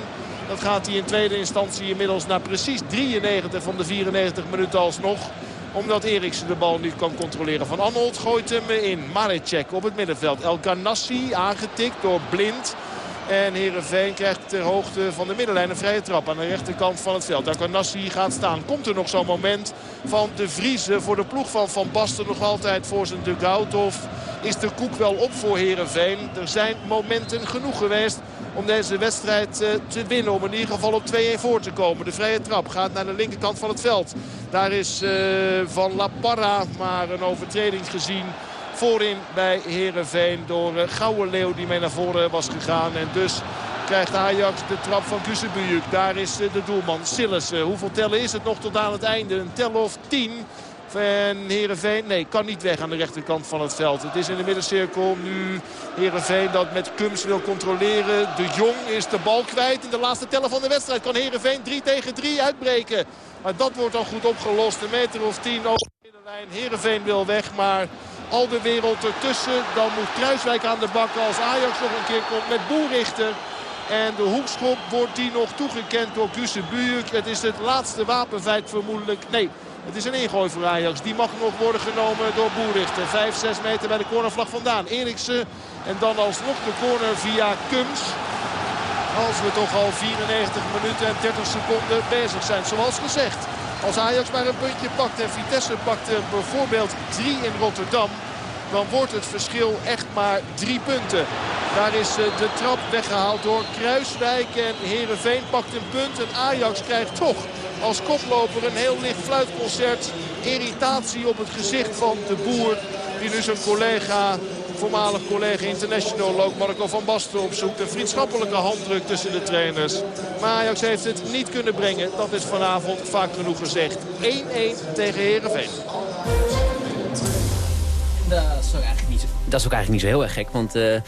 Speaker 17: Dat gaat hij in tweede instantie inmiddels naar precies 93 van de 94 minuten alsnog. Omdat Eriksen de bal niet kan controleren van Arnold. Gooit hem in. Marecek op het middenveld. El Ganassi aangetikt door Blind. En Herenveen krijgt ter hoogte van de middenlijn een vrije trap aan de rechterkant van het veld. Daar kan Nassi gaat staan. Komt er nog zo'n moment van de Vriezen voor de ploeg van Van Basten nog altijd voor zijn dugout? Of is de koek wel op voor Herenveen? Er zijn momenten genoeg geweest om deze wedstrijd eh, te winnen. Om in ieder geval op 2-1 voor te komen. De vrije trap gaat naar de linkerkant van het veld. Daar is uh, Van La Parra maar een overtreding gezien voorin bij Herenveen door uh, Gouwe Leeuw die mee naar voren was gegaan. En dus krijgt Ajax de trap van Kusenbujuk. Daar is uh, de doelman Sillis. Uh, hoeveel tellen is het nog tot aan het einde? Een tel of tien. En Heerenveen, nee, kan niet weg aan de rechterkant van het veld. Het is in de middencirkel nu Heerenveen dat met Kums wil controleren. De Jong is de bal kwijt in de laatste tellen van de wedstrijd. Kan Heerenveen 3 tegen 3 uitbreken. Maar dat wordt dan goed opgelost. Een meter of 10 over de middenlijn. Heerenveen wil weg, maar al de wereld ertussen. Dan moet Kruiswijk aan de bak als Ajax nog een keer komt met Boerichter. En de hoekschop wordt die nog toegekend door Bujuk. Het is het laatste wapenfeit vermoedelijk. Nee, het is een ingooi voor Ajax. Die mag nog worden genomen door Boerichter. 5, 6 meter bij de cornervlag vandaan. Eriksen en dan alsnog de corner via Kums. Als we toch al 94 minuten en 30 seconden bezig zijn. Zoals gezegd. Als Ajax maar een puntje pakt en Vitesse pakt er bijvoorbeeld drie in Rotterdam... dan wordt het verschil echt maar drie punten. Daar is de trap weggehaald door Kruiswijk en Heerenveen pakt een punt. En Ajax krijgt toch als koploper een heel licht fluitconcert. Irritatie op het gezicht van de boer die nu zijn collega voormalig collega international ook Marco van Basten opzoekt. Een vriendschappelijke handdruk tussen de trainers. Maar Ajax heeft het niet kunnen brengen. Dat is vanavond vaak genoeg gezegd. 1-1 tegen Herenveen.
Speaker 11: Dat is, ook eigenlijk niet zo, dat is ook eigenlijk niet zo heel erg gek. Want uh,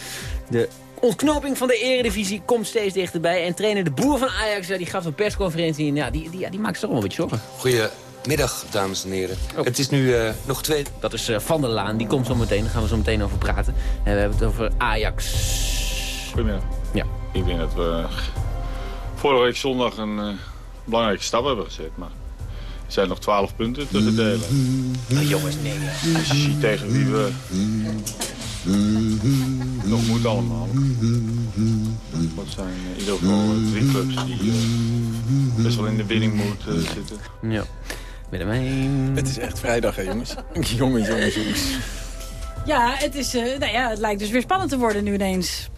Speaker 11: de ontknoping van de eredivisie komt steeds dichterbij. En trainer de boer van Ajax die gaf een persconferentie. En ja, die, die, ja, die maakt zich toch wel een beetje zorgen.
Speaker 26: Goeie Middag, dames en heren. Oh. Het is nu uh, nog twee...
Speaker 11: Dat is uh, Van der Laan, die komt zo meteen. Daar gaan we zo meteen over praten. En we hebben het over Ajax.
Speaker 27: Goedemiddag.
Speaker 11: Ja.
Speaker 27: Ik denk dat we vorige week zondag een uh, belangrijke stap hebben gezet. Maar er zijn nog twaalf punten te verdelen.
Speaker 11: Oh, jongens, nee.
Speaker 27: Als je ziet tegen wie we nog moet allemaal. Dat zijn in ieder geval drie clubs die best wel in de winning moeten zitten.
Speaker 11: Ja. Willemijn.
Speaker 26: Het is echt vrijdag, hè, jongens? jongens, jongens, jongens.
Speaker 9: Ja, het, is, uh, nou ja, het lijkt dus weer spannend te worden nu ineens.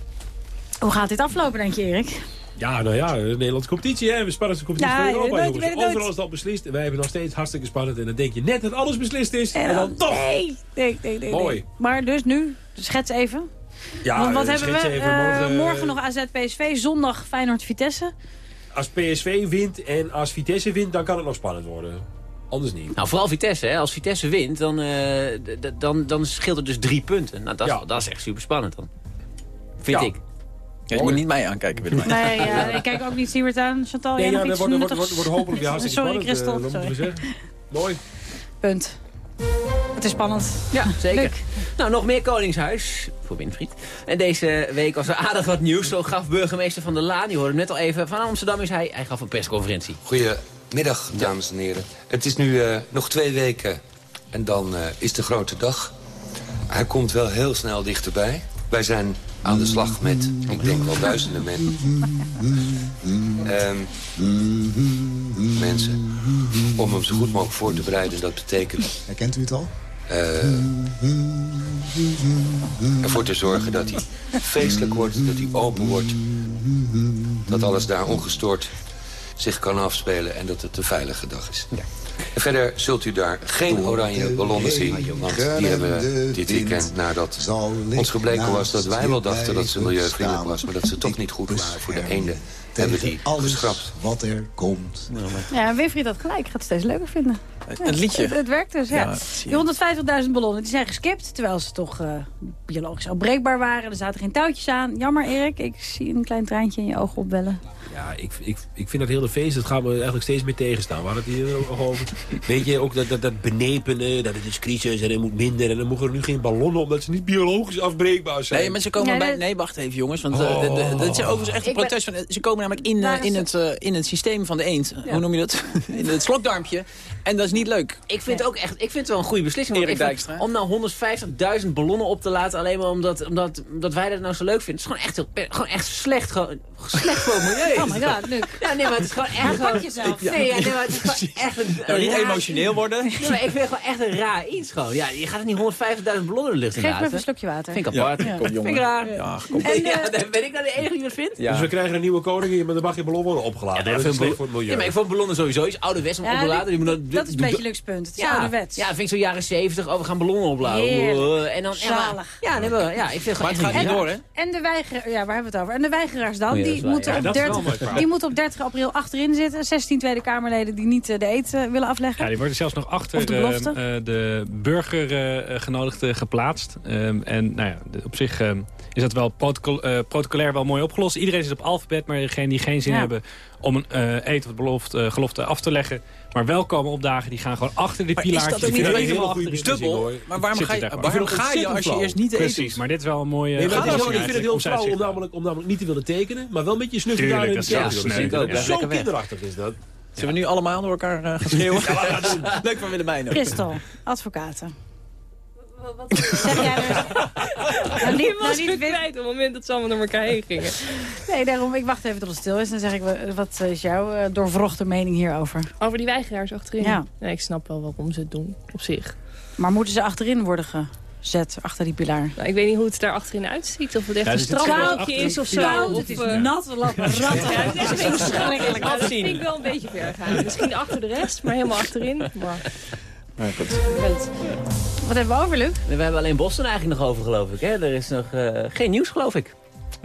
Speaker 9: Hoe gaat dit aflopen, denk je, Erik?
Speaker 18: Ja, nou ja, de Nederlandse competitie, hè. We spannendste competitie
Speaker 9: ja,
Speaker 18: van Europa,
Speaker 9: nooit,
Speaker 18: jongens. Overal is dat beslist. En wij hebben nog steeds hartstikke spannend. En dan denk je net dat alles beslist is. En,
Speaker 9: en
Speaker 18: dan, dan, toch.
Speaker 9: Nee, nee, nee, nee.
Speaker 18: Mooi.
Speaker 9: Maar dus nu, schets even.
Speaker 18: Ja,
Speaker 9: Want wat hebben we?
Speaker 18: Even,
Speaker 9: uh,
Speaker 18: morgen,
Speaker 9: morgen nog AZ PSV, zondag Feyenoord-Vitesse.
Speaker 18: Als PSV wint en als Vitesse wint, dan kan het nog spannend worden. Anders niet.
Speaker 11: Nou, vooral Vitesse. Hè. Als Vitesse wint, dan, uh, dan, dan scheelt het dus drie punten. Nou, dat,
Speaker 18: ja.
Speaker 11: dat is echt super spannend dan. Vind
Speaker 18: ja.
Speaker 11: ik.
Speaker 26: Ja, je moet niet mij aankijken, Willem.
Speaker 9: Nee, ja, ik kijk ook niet Siewert aan. Chantal,
Speaker 18: nee,
Speaker 9: jij
Speaker 18: ja,
Speaker 9: nog iets
Speaker 18: wordt, wordt, wordt, wordt hopelijk weer hartstikke
Speaker 9: sorry,
Speaker 18: uh,
Speaker 9: sorry.
Speaker 18: Mooi.
Speaker 9: Punt. Het is spannend.
Speaker 11: Ja, zeker.
Speaker 9: Leuk.
Speaker 11: Nou, nog meer Koningshuis voor Winfried. En deze week was er aardig wat nieuws. Zo gaf burgemeester Van der Laan, die hoorde hem net al even. Van Amsterdam is hij. Hij gaf een persconferentie.
Speaker 26: Goedemiddag, dames en heren. Het is nu uh, nog twee weken en dan uh, is de grote dag. Hij komt wel heel snel dichterbij. Wij zijn aan de slag met, ik denk wel duizenden men. um, mensen. Om hem zo goed mogelijk voor te bereiden. Dat betekent...
Speaker 16: Herkent u het al?
Speaker 26: Uh, ervoor te zorgen dat hij feestelijk wordt, dat hij open wordt. Dat alles daar ongestoord zich kan afspelen en dat het een veilige dag is. Ja. En verder zult u daar geen oranje ballonnen zien. Want die hebben we dit weekend nadat ons gebleken was dat wij wel dachten dat ze milieuvriendelijk was. Maar dat ze toch niet goed waren voor de eenden. Hebben die geschrapt.
Speaker 16: wat er komt.
Speaker 9: Ja, Winfried had gelijk. Ik ga het steeds leuker vinden.
Speaker 26: Een liedje.
Speaker 9: Het, het werkt dus, ja.
Speaker 26: ja
Speaker 9: die 150.000 ballonnen die zijn geskipt. Terwijl ze toch uh, biologisch afbreekbaar waren. Er zaten geen touwtjes aan. Jammer, Erik. Ik zie een klein traantje in je ogen opbellen.
Speaker 18: Ja, ik, ik, ik vind dat hele feest, dat gaat me eigenlijk steeds meer tegenstaan. We hadden het hier ook over. Weet je, ook dat, dat, dat benepenen, dat het is crisis en er moet minder. En dan mogen er nu geen ballonnen omdat ze niet biologisch afbreekbaar zijn.
Speaker 26: Nee, maar ze komen
Speaker 9: Nee,
Speaker 26: bij...
Speaker 9: dat-
Speaker 26: Nee, wacht even jongens. Want eh, de- de- dat is overigens echt een
Speaker 9: Ik ben-
Speaker 26: protest. Van, ze komen namelijk in, eh, in,
Speaker 9: het?
Speaker 26: eh, in het systeem van de eend. Hoe noem je dat? in het slokdarmpje.
Speaker 19: En dat is niet leuk.
Speaker 11: Ik vind, het ook echt, ik vind het wel een goede beslissing.
Speaker 19: Erik Dijkstra.
Speaker 11: Om nou 150.000 ballonnen op te laten... alleen maar omdat, omdat, omdat wij dat nou zo leuk vinden. Het is gewoon echt, heel, gewoon echt slecht, gewoon, slecht voor het milieu.
Speaker 9: Oh my god, Luc.
Speaker 11: Ja, nee, maar het is gewoon echt... Gewoon-
Speaker 9: jezelf.
Speaker 11: Nee, ja, nee, maar het is gewoon echt een...
Speaker 19: Nou, niet
Speaker 11: raar-
Speaker 19: emotioneel worden.
Speaker 11: Nee, maar ik vind het gewoon echt een raar iets gewoon. Ja, je gaat er niet 150.000 ballonnen de lucht
Speaker 9: Geef me even een slokje water.
Speaker 11: Vind ik apart.
Speaker 19: Ja, kom, jongen.
Speaker 11: Vind ik raar.
Speaker 19: Ja, kom.
Speaker 9: En,
Speaker 11: Ja,
Speaker 9: eh,
Speaker 11: ben ik nou de enige die dat vindt?
Speaker 19: Ja.
Speaker 18: Dus we krijgen een nieuwe koning, maar dan mag je ballon worden opgeladen.
Speaker 11: Ja,
Speaker 18: dat is voor het milieu.
Speaker 11: Ja, maar ik vond ballonnen sowieso iets ouderwets om
Speaker 9: Ja,
Speaker 11: op te laden. Die moet
Speaker 9: dat, dat is een beetje Lucs punt. Het is
Speaker 11: ja,
Speaker 9: ouderwets.
Speaker 11: Ja, vind ik zo jaren 70. Oh, we gaan ballonnen opladen. En dan, en
Speaker 9: Zalig.
Speaker 11: maar- ja, nee, maar, ja, ik vind
Speaker 19: Maar het
Speaker 11: gewoon
Speaker 19: gaat
Speaker 11: echt
Speaker 19: niet
Speaker 11: raar.
Speaker 19: door, hè?
Speaker 9: En de weigeraars, ja, waar hebben we het over? En de weigeraars dan,
Speaker 11: Oh
Speaker 9: die, moeten op
Speaker 18: dat is wel
Speaker 9: 30,
Speaker 18: een mooi verhaal.
Speaker 9: die moeten op 30 april achterin zitten. 16 Tweede Kamerleden die niet eh, de eet eh, willen afleggen.
Speaker 10: Ja, die worden zelfs nog achter
Speaker 9: Of de
Speaker 10: eh, de burgergenodigden geplaatst. Ehm, en nou ja, de- op zich ehm, is dat wel protocol, protocolair wel mooi opgelost. Iedereen is op alfabet, maar degenen die geen zin
Speaker 9: Ja.
Speaker 10: hebben om een eet of belofte, gelofte af te leggen... maar wel komen opdagen, die gaan gewoon achter de
Speaker 19: Maar is
Speaker 10: pilaartjes.
Speaker 19: dat ook niet
Speaker 10: helemaal
Speaker 18: een hele goede
Speaker 19: Dubbel. Maar waarom ga je, waarom ga je als je eerst niet de eten
Speaker 10: Precies, maar dit is wel een mooie...
Speaker 18: Nee, maar ik vind het heel flauw om namelijk, om namelijk niet te willen tekenen, maar wel met je snuffel daar in de kerk. Zo kinderachtig is dat.
Speaker 19: Zullen we nu allemaal door elkaar eh, gaan schreeuwen? Leuk van Willemijn. ook.
Speaker 9: Christel, advocaten. Zeg jij er... Nou, niet,
Speaker 24: Die
Speaker 9: nou,
Speaker 24: was
Speaker 9: niet
Speaker 24: kwijt op het moment dat ze allemaal naar elkaar heen gingen.
Speaker 9: Nee, daarom, ik wacht even tot het stil is. Dan zeg ik, eh, wat is jouw eh, doorvrochte mening hierover?
Speaker 24: Over die weigeraars achterin.
Speaker 9: Ja.
Speaker 24: Nee, ik snap wel waarom ze het doen, op zich.
Speaker 9: Maar moeten ze achterin worden gezet, achter die pilaar?
Speaker 24: Nou, ik weet niet hoe het daar achterin uitziet. Of het echt
Speaker 10: Ja,
Speaker 24: een
Speaker 10: achter-
Speaker 24: is of zo.
Speaker 9: Koud,
Speaker 24: of,
Speaker 9: het is
Speaker 24: eh,
Speaker 9: nat, lopen ratten.
Speaker 24: Ja, het is echt een beetje
Speaker 9: verschrikkelijk.
Speaker 24: Nou, dat vind ik wel een beetje ver gaan. Misschien achter de rest, maar helemaal achterin. Maar,
Speaker 19: Maar goed.
Speaker 9: Wat hebben we over, Luc?
Speaker 11: We hebben alleen Boston eigenlijk nog over, geloof ik. Hè? Er is nog eh, geen nieuws, geloof ik.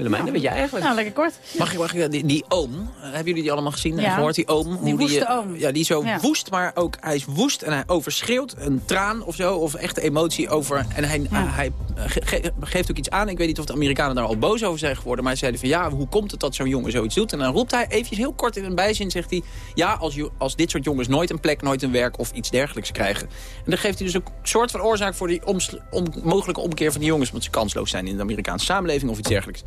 Speaker 11: Willemijn, dat weet jij eigenlijk.
Speaker 9: Nou, lekker kort.
Speaker 19: Mag ik, mag ik die, die oom, eh, hebben jullie die allemaal gezien en
Speaker 9: Ja.
Speaker 19: gehoord? Die oom.
Speaker 9: Die woeste
Speaker 19: eh,
Speaker 9: oom.
Speaker 19: Ja, die zo
Speaker 9: Ja.
Speaker 19: woest, maar ook hij is woest en hij overschreeuwt een traan of zo. Of echte emotie over. En hij,
Speaker 9: Ja.
Speaker 19: hij ge- ge- geeft ook iets aan. Ik weet niet of de Amerikanen daar al boos over zijn geworden. Maar hij zeiden van ja, hoe komt het dat zo'n jongen zoiets doet? En dan roept hij eventjes heel kort in een bijzin, zegt hij... Ja, als, als dit soort jongens nooit een plek, nooit een werk of iets dergelijks krijgen. En dan geeft hij dus een soort van oorzaak voor die om, mogelijke omkeer van die jongens. Omdat ze kansloos zijn in de Amerikaanse samenleving of iets dergelijks.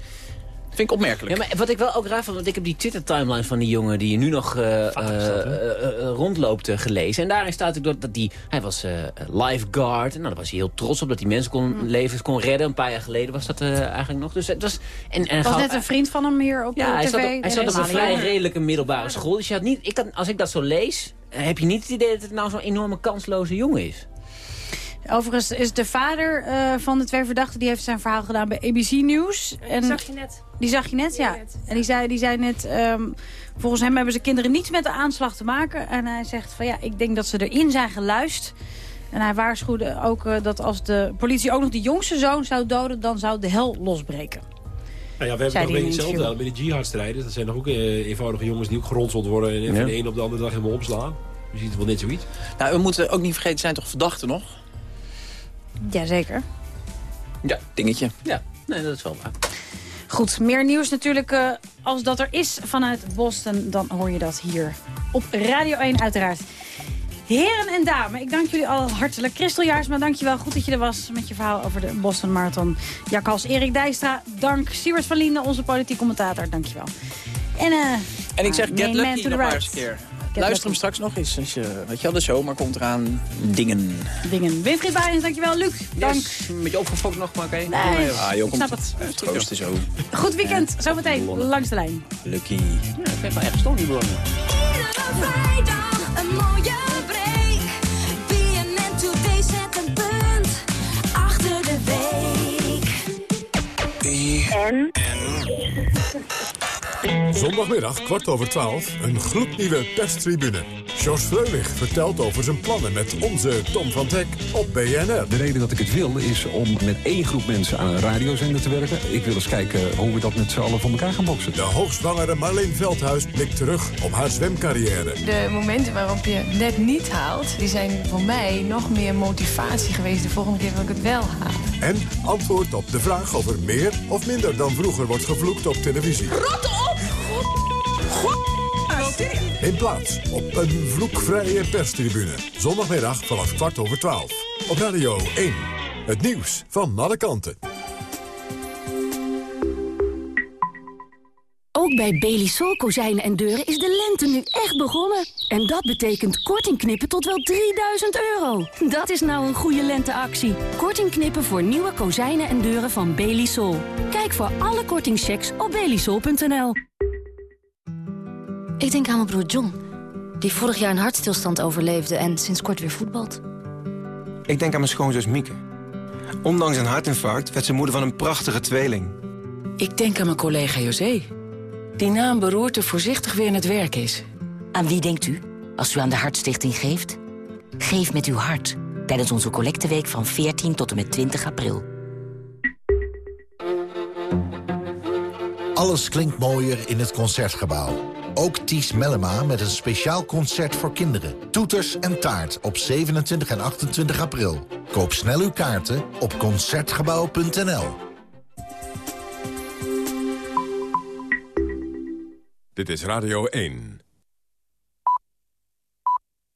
Speaker 19: Vind ik opmerkelijk.
Speaker 11: Ja, maar wat ik wel ook raar vond, want ik heb die Twitter-timeline van die jongen die nu nog eh, eh, eh, eh, rondloopt eh, gelezen. En daarin staat ook dat, dat die, hij was eh, lifeguard. En nou, daar was hij heel trots op dat hij mensen kon, levens kon redden. Een paar jaar geleden was dat eh, eigenlijk nog. Dus het was, en, en
Speaker 9: was
Speaker 11: gauw-
Speaker 9: net een vriend van hem hier op
Speaker 11: ja, hij zat op, hij zat op een vrij redelijke middelbare school. Dus je had niet, ik had, als ik dat zo lees, heb je niet het idee dat het nou zo'n enorme kansloze jongen is.
Speaker 9: Overigens is de vader eh, van de twee verdachten... die heeft zijn verhaal gedaan bij ABC News. En
Speaker 24: zag je net.
Speaker 9: Die zag je net, ja. En die zei, die zei net... ehm, volgens hem hebben ze kinderen niets met de aanslag te maken. En hij zegt van ja, ik denk dat ze erin zijn geluisterd. En hij waarschuwde ook eh, dat als de politie ook nog die jongste zoon zou doden... dan zou de hel losbreken.
Speaker 18: Nou ja, we hebben nog een
Speaker 9: die
Speaker 18: beetje hetzelfde bij de jihadstrijders. Dat zijn nog ook eh, eenvoudige jongens die ook geronseld worden... en van
Speaker 19: Ja.
Speaker 18: de een op de andere dag helemaal opslaan. Je ziet wel net zoiets.
Speaker 19: Nou, we moeten ook niet vergeten, zijn toch verdachten nog?
Speaker 9: Jazeker.
Speaker 19: Ja, dingetje.
Speaker 11: Ja, nee, dat is wel waar.
Speaker 9: Goed, meer nieuws natuurlijk eh, als dat er is vanuit Boston. Dan hoor je dat hier op Radio 1 uiteraard. Heren en dames, ik dank jullie al hartelijk. Christel Jaarsma, dank je wel. Goed dat je er was met je verhaal over de Boston Marathon. Jakals Erik Dijkstra, dank. Stuart van Linden, onze politiek commentator, dank je wel. En, eh
Speaker 19: En ik zeg
Speaker 9: main
Speaker 19: Get
Speaker 9: man
Speaker 19: Lucky nog
Speaker 9: the
Speaker 19: maar eens keer. Luister hem straks nog eens. Als je, weet je wel, de zomer komt eraan. Dingen.
Speaker 9: Dingen. Winfried Baaiens, dankjewel. Luc, dank.
Speaker 19: Een beetje opgefokt nog, maar oké.
Speaker 9: Nee,
Speaker 19: ah, joh,
Speaker 9: ik
Speaker 19: komt
Speaker 9: snap het.
Speaker 19: Even troosten zo.
Speaker 9: Goed weekend, zometeen langs de lijn.
Speaker 19: Lucky.
Speaker 11: Ja, ik ben wel echt stom die begonnen.
Speaker 25: Vrijdag een mooie break. BNN Today zet een punt achter de week. En?
Speaker 8: Zondagmiddag, kwart over twaalf, een gloednieuwe perstribune. George Freulich vertelt over zijn plannen met onze Tom van Teck op BNR.
Speaker 28: De reden dat ik het wil is om met één groep mensen aan een radiozender te werken. Ik wil eens kijken hoe we dat met z'n allen voor elkaar gaan boksen.
Speaker 8: De hoogzwangere Marleen Veldhuis blikt terug op haar zwemcarrière.
Speaker 29: De momenten waarop je net niet haalt, die zijn voor mij nog meer motivatie geweest de volgende keer dat ik het wel haal.
Speaker 8: En antwoord op de vraag of er meer of minder dan vroeger wordt gevloekt op televisie.
Speaker 25: Rot op!
Speaker 8: In plaats op een vloekvrije perstribune. Zondagmiddag vanaf kwart over twaalf. Op Radio 1. Het nieuws van alle kanten.
Speaker 30: Ook bij Belisol kozijnen en deuren is de lente nu echt begonnen. En dat betekent korting knippen tot wel 3000 euro. Dat is nou een goede lenteactie. Korting knippen voor nieuwe kozijnen en deuren van Belisol. Kijk voor alle kortingchecks op belisol.nl.
Speaker 31: Ik denk aan mijn broer John, die vorig jaar een hartstilstand overleefde en sinds kort weer voetbalt.
Speaker 32: Ik denk aan mijn schoonzus Mieke. Ondanks een hartinfarct werd ze moeder van een prachtige tweeling.
Speaker 33: Ik denk aan mijn collega José, die na een beroerte voorzichtig weer in het werk is.
Speaker 29: Aan wie denkt u als u aan de Hartstichting geeft? Geef met uw hart tijdens onze collecteweek van 14 tot en met 20 april.
Speaker 16: Alles klinkt mooier in het Concertgebouw. Ook Ties Mellema met een speciaal concert voor kinderen. Toeters en taart op 27 en 28 april. Koop snel uw kaarten op Concertgebouw.nl.
Speaker 8: Dit is Radio 1.